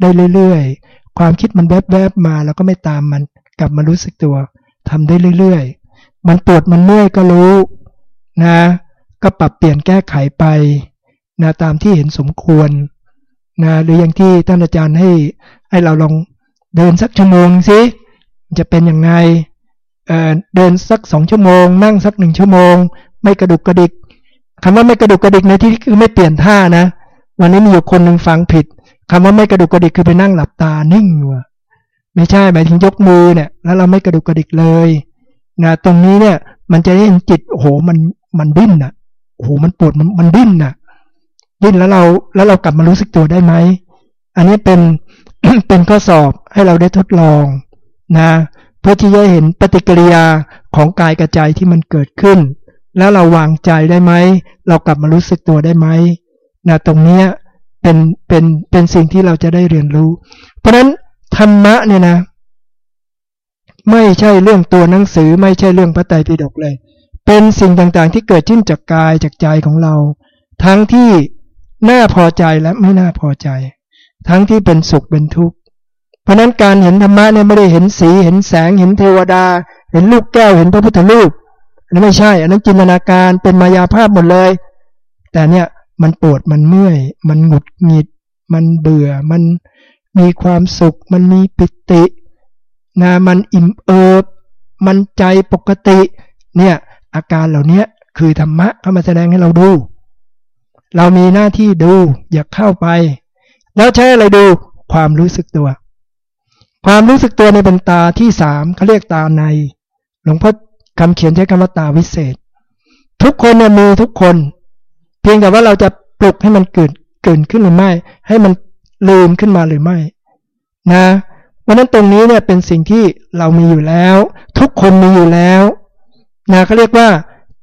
Speaker 2: ได้เรื่อยๆ ความคิดมันแวบๆมาแล้วก็ไม่ตามมัน กลับมารู้สึกตัวทำได้เรื่อยๆ มันปวดมันเมื่อยก็รู้นะ ก็ปรับเปลี่ยนแก้ไขไปนะตามที่เห็นสมควรนะหรืออย่างที่ท่านอาจารย์ให้ให้เราลองเดินสักชั่วโมงสิจะเป็นยังไงเเดินสักสองชั่วโมง นั่งสักหนึ่งชั่วโมง ไม่กระดุกกระดิกคำว่าไม่กระดุกกระดิกในที่คือไม่เปลี่ยนท่านะ วันนี้มีอยู่คนหนึ่งฟังผิดคำว่าไม่กระดุกกระดิกคือไปนั่งหลับตานิ่งว่ะ ไม่ใช่หมายถึงยกมือเนี่ย แล้วเราไม่กระดุกกระดิกเลยนะตรงนี้เนี่ย มันจะเห็นจิตโอ้โหมันมันดิ้นอะโอ้โหมันปวดมันมันดิ้นอะ ดิ้นแล้วเราแล้วเรากลับมารู้สึกตัวได้ไหมอันนี้เป็นเป็นข้อสอบให้เราได้ทดลองนะเพื่อที่จะเห็นปฏิกิริยาของกายกระใจที่มันเกิดขึ้น แล้วเราวางใจได้ไหมเรากลับมารู้สึกตัวได้ไหมนะตรงนี้เป็นเป็นเป็นสิ่งที่เราจะได้เรียนรู้ เพราะฉะนั้น ธรรมะเนี่ยนะ ไม่ใช่เรื่องตัวหนังสือ ไม่ใช่เรื่องพระไตรปิฎกเลย เป็นสิ่งต่างๆ ที่เกิดขึ้นจากกายจากใจของเรา ทั้งที่น่าพอใจและไม่น่าพอใจ ทั้งที่เป็นสุขเป็นทุกข์ เพราะนั้นการเห็นธรรมะเนี่ยไม่ได้เห็นสี เห็นแสง เห็นเทวดา เห็นลูกแก้ว เห็นพระพุทธรูปอันนั้นไม่ใช่ อันนั้นจินตนาการเป็นมายาภาพหมดเลย แต่เนี่ยมันปวดมันเมื่อย มันหงุดหงิด มันเบื่อมัน มีความสุข มันมีปิตินะมันอิ่มเอิบ มันใจปกติเนี่ยอาการเหล่านี้คือธรรมะเข้ามาแสดงให้เราดู เรามีหน้าที่ดูอย่าเข้าไป แล้วใช้อะไรดูความรู้สึกตัว ความรู้สึกตัวในเป็นตาที่สามเขาเรียกตาใน หลวงพ่อคำเขียนใช้คำว่าตาวิเศษ ทุกคนเนี่ยมีทุกคน เพียงแต่ว่าเราจะปลุกให้มันเกิดเกิดขึ้นหรือไม่ ให้มัน ลืมขึ้นมาหรือไม่ นะเพราะนั้นตรงนี้เนี่ยเป็นสิ่งที่เรามีอยู่แล้ว ทุกคนมีอยู่แล้วนะเขาเรียกว่า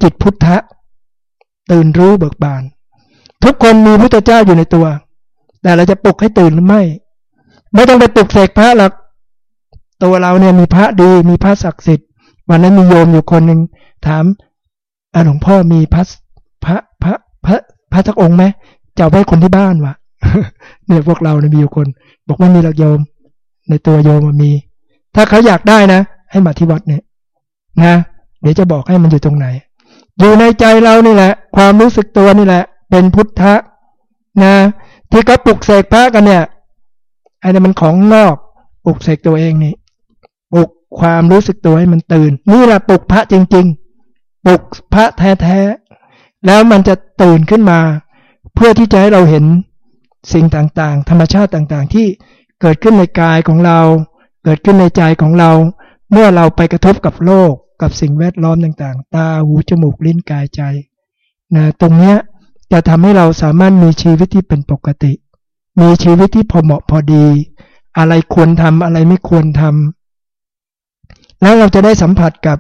Speaker 2: จิตพุทธะตื่นรู้เบิกบาน ทุกคนมีพุทธเจ้าอยู่ในตัว แต่เราจะปลุกให้ตื่นหรือไม่ ไม่ต้องไปปลุกเสกพระหรอกตัวเราเนี่ยมีพระดีมีพระศักดิ์สิทธิ์วันนั้นมีโยมอยู่คนหนึ่งถามอหลวงพ่อมีพระพระพระพระพระสักองค์ไหมจะเอาไว้คนที่บ้านวะ เนี่ยพวกเราเนี่ยมีอยู่คน บอกว่ามีหลักโยม ในตัวโยมมี ถ้าเขาอยากได้นะ ให้มาที่วัดเนี่ยนะ เดี๋ยวจะบอกให้มันอยู่ตรงไหน อยู่ในใจเรานี่แหละ ความรู้สึกตัวนี่แหละ เป็นพุทธะนะ ที่เขาปลุกเสกพระกันเนี่ยไอ้นี่มันของนอกปลุกเสกตัวเองนี่ปลุกความรู้สึกตัวให้มันตื่น นี่แหละปลุกพระจริง ๆปลุกพระแท้ๆแล้วมันจะตื่นขึ้นมา เพื่อที่จะให้เราเห็น สิ่งต่างๆ ธรรมชาติต่างๆ ที่เกิดขึ้นในกายของเรา เกิดขึ้นในใจของเรา เมื่อเราไปกระทบกับโลกกับสิ่งแวดล้อมต่างๆ ตาหูจมูกลิ้นกายใจนะตรงนี้จะทำให้เราสามารถมีชีวิตที่เป็นปกติ มีชีวิตที่พอเหมาะพอดี อะไรควรทำอะไรไม่ควรทำแล้วเราจะได้สัมผัสกับ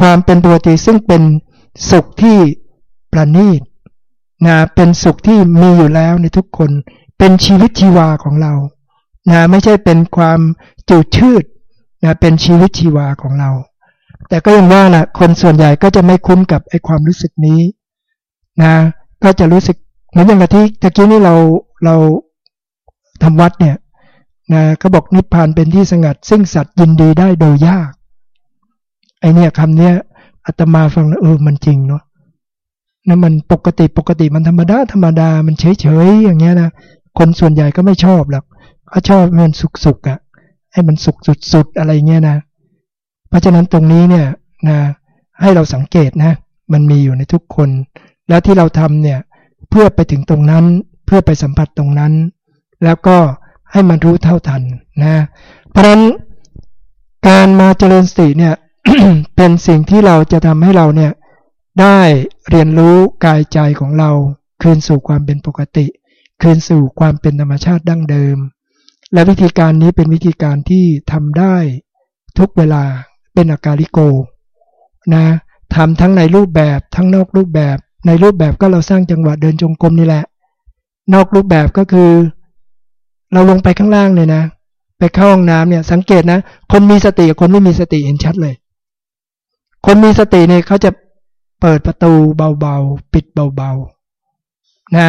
Speaker 2: ความเป็นปกติซึ่งเป็นสุขที่ประณีต นะเป็นสุขที่มีอยู่แล้วในทุกคน เป็นชีวิตชีวาของเรานะไม่ใช่เป็นความจืดชืดนะเป็นชีวิตชีวาของเรา แต่ก็ยังว่านะคนส่วนใหญ่ก็จะไม่คุ้นกับไอความรู้สึกนี้นะก็จะรู้สึกเหมือนอย่างที่ตะกี้นี้เราเราทำวัดเนี่ยนะเขาบอกนิพพานเป็นที่สงัด ซึ่งสัตว์ยินดีได้โดยยาก ไอเนี่ยคำเนี้ยอาตมาฟังแล้วเออมันจริงเนาะ นั่นมันปกติปกติมันธรรมดาธรรมดามันเฉยเฉยอย่างเงี้ยนะคนส่วนใหญ่ก็ไม่ชอบหรอกเขาชอบมันสุกสุกอะให้มันสุกสุดๆอะไรเงี้ยนะ เพราะฉะนั้นตรงนี้เนี่ยนะให้เราสังเกตนะ มันมีอยู่ในทุกคน แล้วที่เราทำเนี่ยเพื่อไปถึงตรงนั้นเพื่อไปสัมผัสตรงนั้น แล้วก็ให้มันรู้เท่าทันนะเพราะฉะนั้นการมาเจริญสติเนี่ยเป็นสิ่งที่เราจะทำให้เราเนี่ย ได้เรียนรู้กายใจของเรา คืนสู่ความเป็นปกติ คืนสู่ความเป็นธรรมชาติดั้งเดิม และวิธีการนี้เป็นวิธีการที่ทำได้ทุกเวลาเป็นอาการิโกนะทำทั้งในรูปแบบทั้งนอกรูปแบบ ในรูปแบบก็เราสร้างจังหวะเดินจงกรมนี่แหละ นอกรูปแบบก็คือ เราลงไปข้างล่างเลยนะ ไปเข้าห้องน้ำเนี่ยสังเกตนะ คนมีสติกับคนไม่มีสติเห็นชัดเลย คนมีสติเนี่ยเขาจะ เปิดประตูเบาๆ ปิดเบาๆ นะ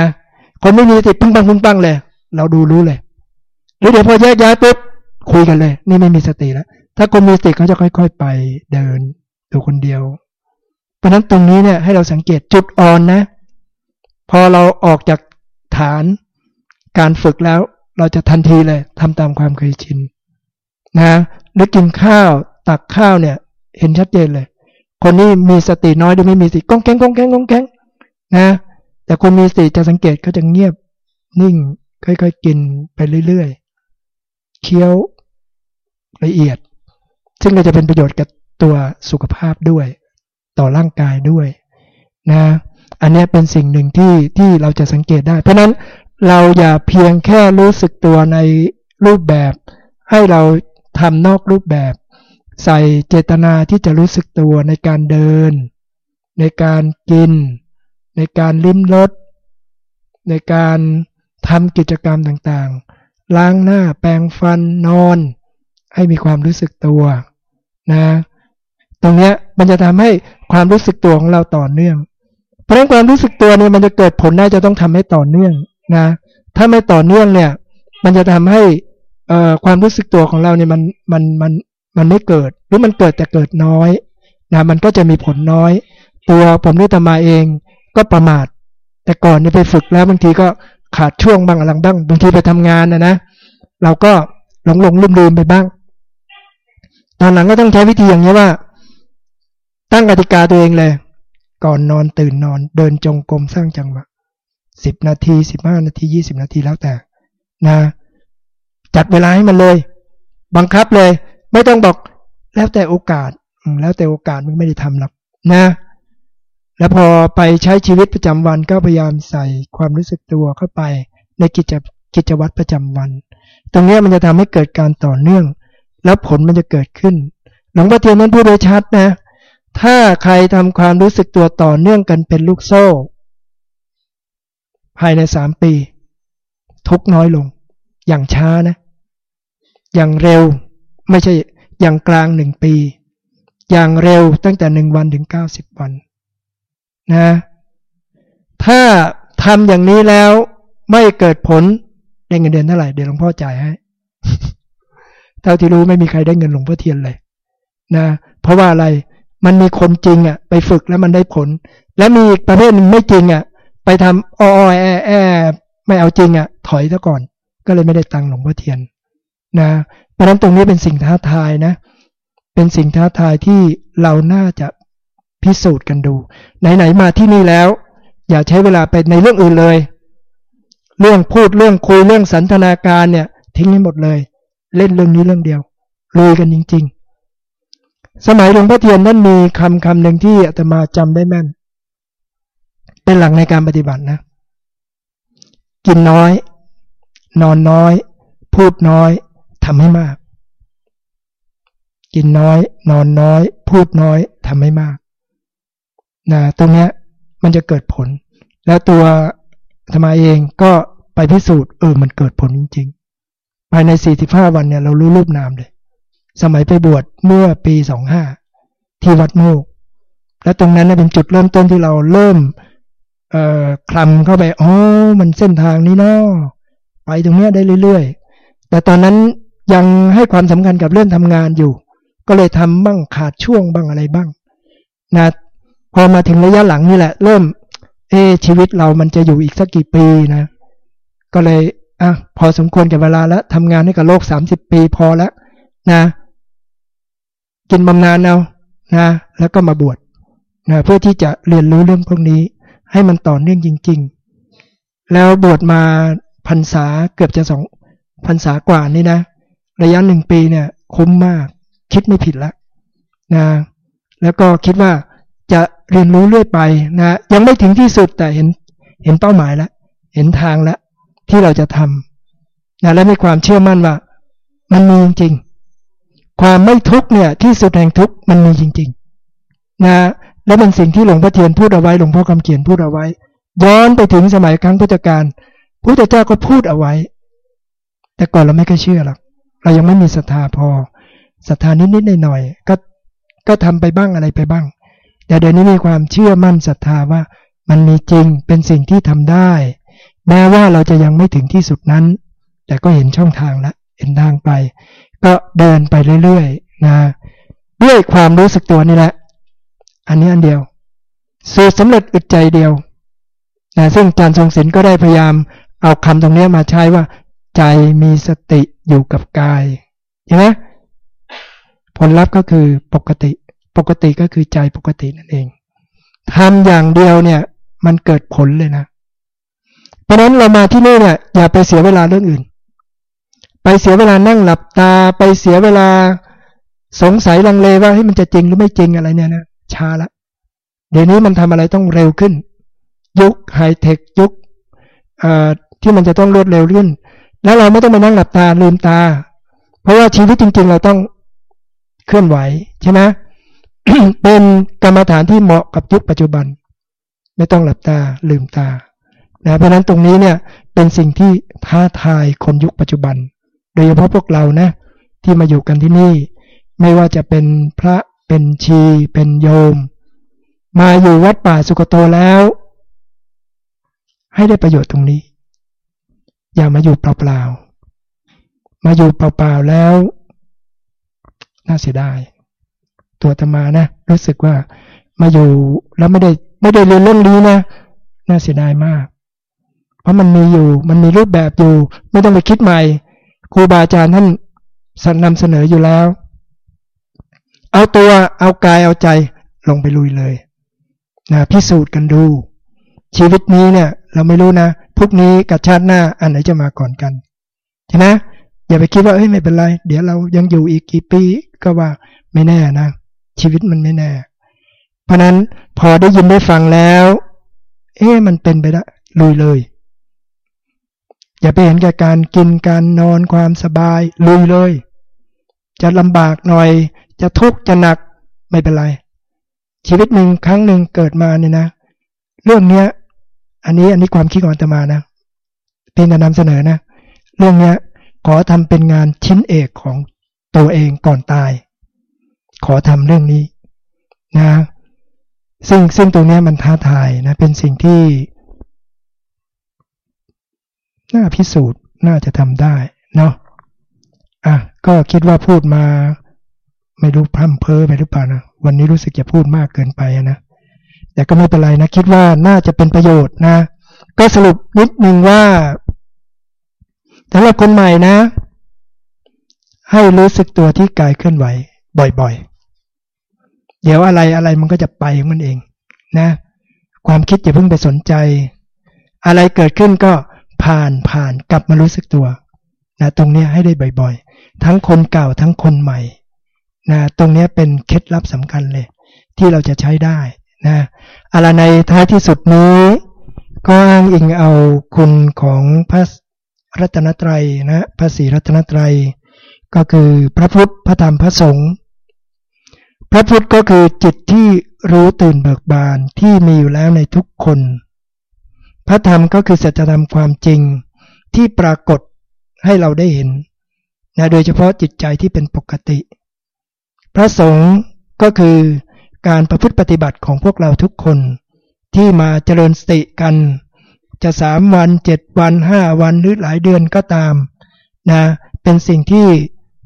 Speaker 2: คนไม่มีสติพึ่งปังพึ่งปังเลย เราดูรู้เลย หรือเดี๋ยวพอแยกย้ายปุ๊บคุยกันเลย นี่ไม่มีสติแล้ว ถ้าคนมีสติเขาจะค่อยๆไปเดินดูคนเดียว เพราะนั้นตรงนี้เนี่ยให้เราสังเกตจุดอ่อนนะ พอเราออกจากฐานการฝึกแล้วเราจะทันทีเลยทำตามความเคยชินนะหรือกินข้าวตักข้าวเนี่ย เห็นชัดเจนเลย คนนี้มีสติน้อยหรือไม่มีสติก้องแกงก้องแกงก้องแกงนะ แต่คนมีสติจะสังเกตเขาจะเงียบ นิ่ง ค่อยๆกินไปเรื่อยๆเคี้ยวละเอียด ซึ่งก็จะเป็นประโยชน์กับตัวสุขภาพด้วย ต่อร่างกายด้วยนะ อันนี้เป็นสิ่งหนึ่งที่ที่เราจะสังเกตได้ เพราะนั้นเราอย่าเพียงแค่รู้สึกตัวในรูปแบบ ให้เราทำนอกรูปแบบ ใส่เจตนาที่จะรู้สึกตัวในการเดิน ในการกิน ในการลิ้มรสในการทำกิจกรรมต่างๆ ล้างหน้าแปรงฟันนอน ให้มีความรู้สึกตัวนะตรงนี้มันจะทำให้ความรู้สึกตัวของเราต่อเนื่อง เพราะนั้นความรู้สึกตัวเนี่ยมันจะเกิดผลได้จะต้องทำให้ต่อเนื่องนะถ้าไม่ต่อเนื่องเนี่ย มันจะทำให้ความรู้สึกตัวของเราเนี่ยมันมันมัน มันไม่เกิด หรือมันเกิดแต่เกิดน้อยนะมันก็จะมีผลน้อย ตัวผมนิตมาเองก็ประมาท แต่ก่อนนี่ไปฝึกแล้วบางทีก็ขาดช่วงบ้างอะไรบ้าง บางทีไปทำงานนะนะ เราก็หลงหลงลืมลืมไปบ้าง ตอนหลังก็ต้องใช้วิธีอย่างนี้ว่า ตั้งกติกาตัวเองเลย ก่อนนอนตื่นนอนเดินจงกรมสร้างจังหวะสิบนาทีสิบห้านาทียี่สิบนาทีแล้วแต่ นะ จัดเวลาให้มันเลย บังคับเลย ไม่ต้องบอกแล้วแต่โอกาสแล้วแต่โอกาสมึงไม่ได้ทำหรอกนะ แล้วพอไปใช้ชีวิตประจำวันก็พยายามใส่ความรู้สึกตัวเข้าไปในกิจกิจวัตรประจำวัน ตรงนี้มันจะทำให้เกิดการต่อเนื่อง แล้วผลมันจะเกิดขึ้นหลวงพ่อเทียนนั้นพูดโดยชัดนะ ถ้าใครทำความรู้สึกตัวต่อเนื่องกันเป็นลูกโซ่ ภายในสามปี ทุกน้อยลง อย่างช้านะ อย่างเร็ว ไม่ใช่อย่างกลางหนึ่งปี อย่างเร็วตั้งแต่หนึ่งวันถึงเก้าสิบวันนะถ้าทำอย่างนี้แล้วไม่เกิดผลได้เงินเดือนเท่าไหร่เดี๋ยวหลวงพ่อจ่ายให้เท่าที่รู้ไม่มีใครได้เงินหลวงพ่อเทียนเลยนะเพราะว่าอะไรมันมีคนจริงอะ ไปฝึกแล้วมันได้ผล และมีประเภทหนึ่งไม่จริงอะ ไปทำอ้อแอแอไม่เอาจริงอะ ถอยซะก่อน ก็เลยไม่ได้ตังค์หลวงพ่อเทียนนะ เพราะนั้นตรงนี้เป็นสิ่งท้าทายนะ เป็นสิ่งท้าทายที่เราน่าจะพิสูจน์กันดู ไหนๆมาที่นี่แล้ว อย่าใช้เวลาไปในเรื่องอื่นเลย เรื่องพูดเรื่องคุยเรื่องสันทนาการเนี่ย ทิ้งให้หมดเลย เล่นเรื่องนี้เรื่องเดียวลุยกันจริง ๆ สมัยหลวงพ่อเทียนนั้นมีคำคำหนึ่งที่อาตมาจำได้แม่น เป็นหลักในการปฏิบัตินะ กินน้อย นอนน้อย พูดน้อย ทำให้มาก กินน้อย นอนน้อย พูดน้อยทำให้มากนะตรงเนี้ยมันจะเกิดผล แล้วตัวธรรมาเองก็ไปพิสูจน์เออมันเกิดผลจริง ๆ ภายใน 45 วันเนี่ยเรารู้รูปนามเลย สมัยไปบวชเมื่อปี 25 ที่วัดโมก และตรงนั้นเป็นจุดเริ่มต้นที่เราเริ่มเออคลำเข้าไปอ๋อมันเส้นทางนี้เนาะไปตรงเนี้ยได้เรื่อย ๆ แต่ตอนนั้น ยังให้ความสำคัญกับเรื่องทำงานอยู่ ก็เลยทำบ้างขาดช่วงบ้างอะไรบ้างนะพอมาถึงระยะหลังนี่แหละ เริ่ม เอชีวิตเรามันจะอยู่อีกสักกี่ปีนะ ก็เลยอะพอสมควรกับเวลาแล้วทำงานให้กับโลกสามสิบปีพอแล้วนะ กินบำนาญเอานะ แล้วก็มาบวชนะเพื่อที่จะเรียนรู้เรื่องพวกนี้ ให้มันต่อเนื่องจริง ๆ แล้วบวชมาพรรษาเกือบจะสองพรรษากว่านี่นะ ระยะหนึ่งปีเนี่ย คุ้มมาก คิดไม่ผิดล้วนะแล้วก็คิดว่าจะเรียนรู้เรื่อยไปนะยังไม่ถึงที่สุดแต่เห็นเห็นเป้าหมายแล้วเห็นทางแล้วที่เราจะทำนะและมีความเชื่อมั่นว่า มันมีจริงความไม่ทุกเนี่ยที่สุดแห่งทุกมันมีจริงๆนะและเป็นสิ่งที่หลวงพ่อเทียนพูดเอาไว้หลวงพ่อคำเขียนพูดเอาไว้ ย้อนไปถึงสมัยครั้งพุทธกาลพระเจ้าก็พูดเอาไว้ แต่ก่อนเราไม่เคยเชื่อหรอก เรายังไม่มีศรัทธาพอศรัทธานิดๆหน่อยๆก็ก็ทำไปบ้างอะไรไปบ้าง แต่เดี๋ยวนี้มีความเชื่อมั่นศรัทธาว่ามันมีจริงเป็นสิ่งที่ทำได้ แม้ว่าเราจะยังไม่ถึงที่สุดนั้น แต่ก็เห็นช่องทางแล้วเห็นทางไป ก็เดินไปเรื่อยๆนะด้วยความรู้สึกตัวนี่แหละ อันนี้อันเดียวสูตรสำเร็จอึดใจเดียวนะซึ่งอาจารย์ทรงศิลป์ก็ได้พยายามเอาคำตรงนี้มาใช้ว่า ใจมีสติอยู่กับกายเห็นไหมผลลัพธ์ก็คือปกติ ปกติก็คือใจปกตินั่นเองทำอย่างเดียวเนี่ย มันเกิดผลเลยนะ เพราะนั้นเรามาที่นี่เนี่ยอย่าไปเสียเวลาเรื่องอื่น ไปเสียเวลานั่งหลับตา ไปเสียเวลาสงสัยลังเลว่าให้มันจะจริงหรือไม่จริงอะไรเนี่ยนะช้าละเดี๋ยวนี้มันทำอะไรต้องเร็วขึ้น ยุคไฮเทคยุคที่มันจะต้องรวดเร็วขึ้น แล้วเราไม่ต้องไปนั่งหลับตาลืมตา เพราะว่าชีวิตจริง ๆ เราต้องเคลื่อนไหวใช่ไหมเป็นกรรมฐานที่เหมาะกับยุคปัจจุบัน ไม่ต้องหลับตาลืมตานะเพราะนั้นตรงนี้เนี่ยเป็นสิ่งที่ท้าทายคนยุคปัจจุบัน โดยเฉพาะพวกเรานะที่มาอยู่กันที่นี่ ไม่ว่าจะเป็นพระเป็นชี เป็นโยม มาอยู่วัดป่าสุกโตแล้ว ให้ได้ประโยชน์ตรงนี้ อย่ามาอยู่เปล่าๆ มาอยู่เปล่าๆแล้ว น่าเสียดาย ตัวธรรมานะ รู้สึกว่ามาอยู่แล้วไม่ได้ไม่ได้เรียนเรื่องนี้นะ น่าเสียดายมาก เพราะมันมีอยู่ มันมีรูปแบบอยู่ ไม่ต้องไปคิดใหม่ ครูบาอาจารย์ท่านนำเสนออยู่แล้ว เอาตัวเอากายเอาใจลงไปลุยเลยนะพิสูจน์กันดู ชีวิตนี้เนี่ย เราไม่รู้นะ พรุ่งนี้กับชาติหน้าอันไหนจะมาก่อนกันใช่ไหมอย่าไปคิดว่าเอ้ยไม่เป็นไร เดี๋ยวเรายังอยู่อีกกี่ปีก็ว่าไม่แน่นะ ชีวิตมันไม่แน่ เพราะนั้นพอได้ยินได้ฟังแล้ว เอ๊ะมันเป็นไปได้ลุยเลย อย่าไปเห็นแก่การกินการนอนความสบายลุยเลย จะลำบากหน่อย จะทุกข์จะหนักไม่เป็นไร ชีวิตหนึ่งครั้งหนึ่งเกิดมาเนี่ยนะ เรื่องเนี้ย อันนี้อันนี้ความคิดของอาตมานะเป็นการนำเสนอนะ เรื่องเนี้ย ขอทำเป็นงานชิ้นเอกของตัวเองก่อนตาย ขอทำเรื่องนี้นะ ซึ่งซึ่งตรงนี้มันท้าทายนะ เป็นสิ่งที่ น่าพิสูจน์น่าจะทำได้เนาะอะก็คิดว่าพูดมา ไม่รู้พร่ำเพ้อไปหรือเปล่านะ วันนี้รู้สึกจะพูดมากเกินไปนะ แต่ก็ไม่เป็นไรนะคิดว่าน่าจะเป็นประโยชน์นะ ก็สรุปนิดนึงว่าสำหรับคนใหม่นะ ให้รู้สึกตัวที่กายเคลื่อนไหว บ่อยๆ เดี๋ยวอะไรอะไรมันก็จะไปของมันเองนะ ความคิดอย่าเพิ่งไปสนใจ อะไรเกิดขึ้นก็ผ่านผ่านกลับมารู้สึกตัวนะตรงนี้ให้ได้บ่อยๆ ทั้งคนเก่าทั้งคนใหม่นะตรงนี้เป็นเคล็ดลับสำคัญเลย ที่เราจะใช้ได้ นะอะไรในท้ายที่สุดนี้ ก็อ้างอิงเอาคุณของพระรัตนตรัยนะพระศรีรัตนตรัย ก็คือพระพุทธพระธรรมพระสงฆ์พระพุทธก็คือจิตที่รู้ตื่นเบิกบานที่มีอยู่แล้วในทุกคน พระธรรมก็คือสัจธรรมความจริงที่ปรากฏให้เราได้เห็นนะโดยเฉพาะจิตใจที่เป็นปกติ พระสงฆ์ก็คือ การประพฤติปฏิบัติของพวกเราทุกคน ที่มาเจริญสติกัน จะสามวันเจ็ดวันห้าวันหรือหลายเดือนก็ตามนะเป็นสิ่งที่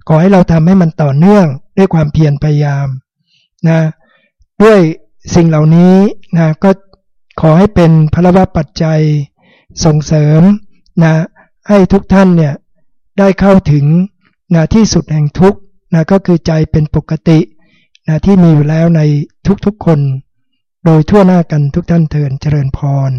Speaker 2: ขอให้เราทำให้มันต่อเนื่องด้วยความเพียรพยายามนะด้วยสิ่งเหล่านี้นะก็ขอให้เป็นพลวะปัจจัยส่งเสริมนะให้ทุกท่านเนี่ยได้เข้าถึงนะที่สุดแห่งทุกนะก็คือใจเป็นปกติ นะที่มีอยู่แล้วในทุกๆคน โดยทั่วหน้ากันทุกท่านเทินเจริญพร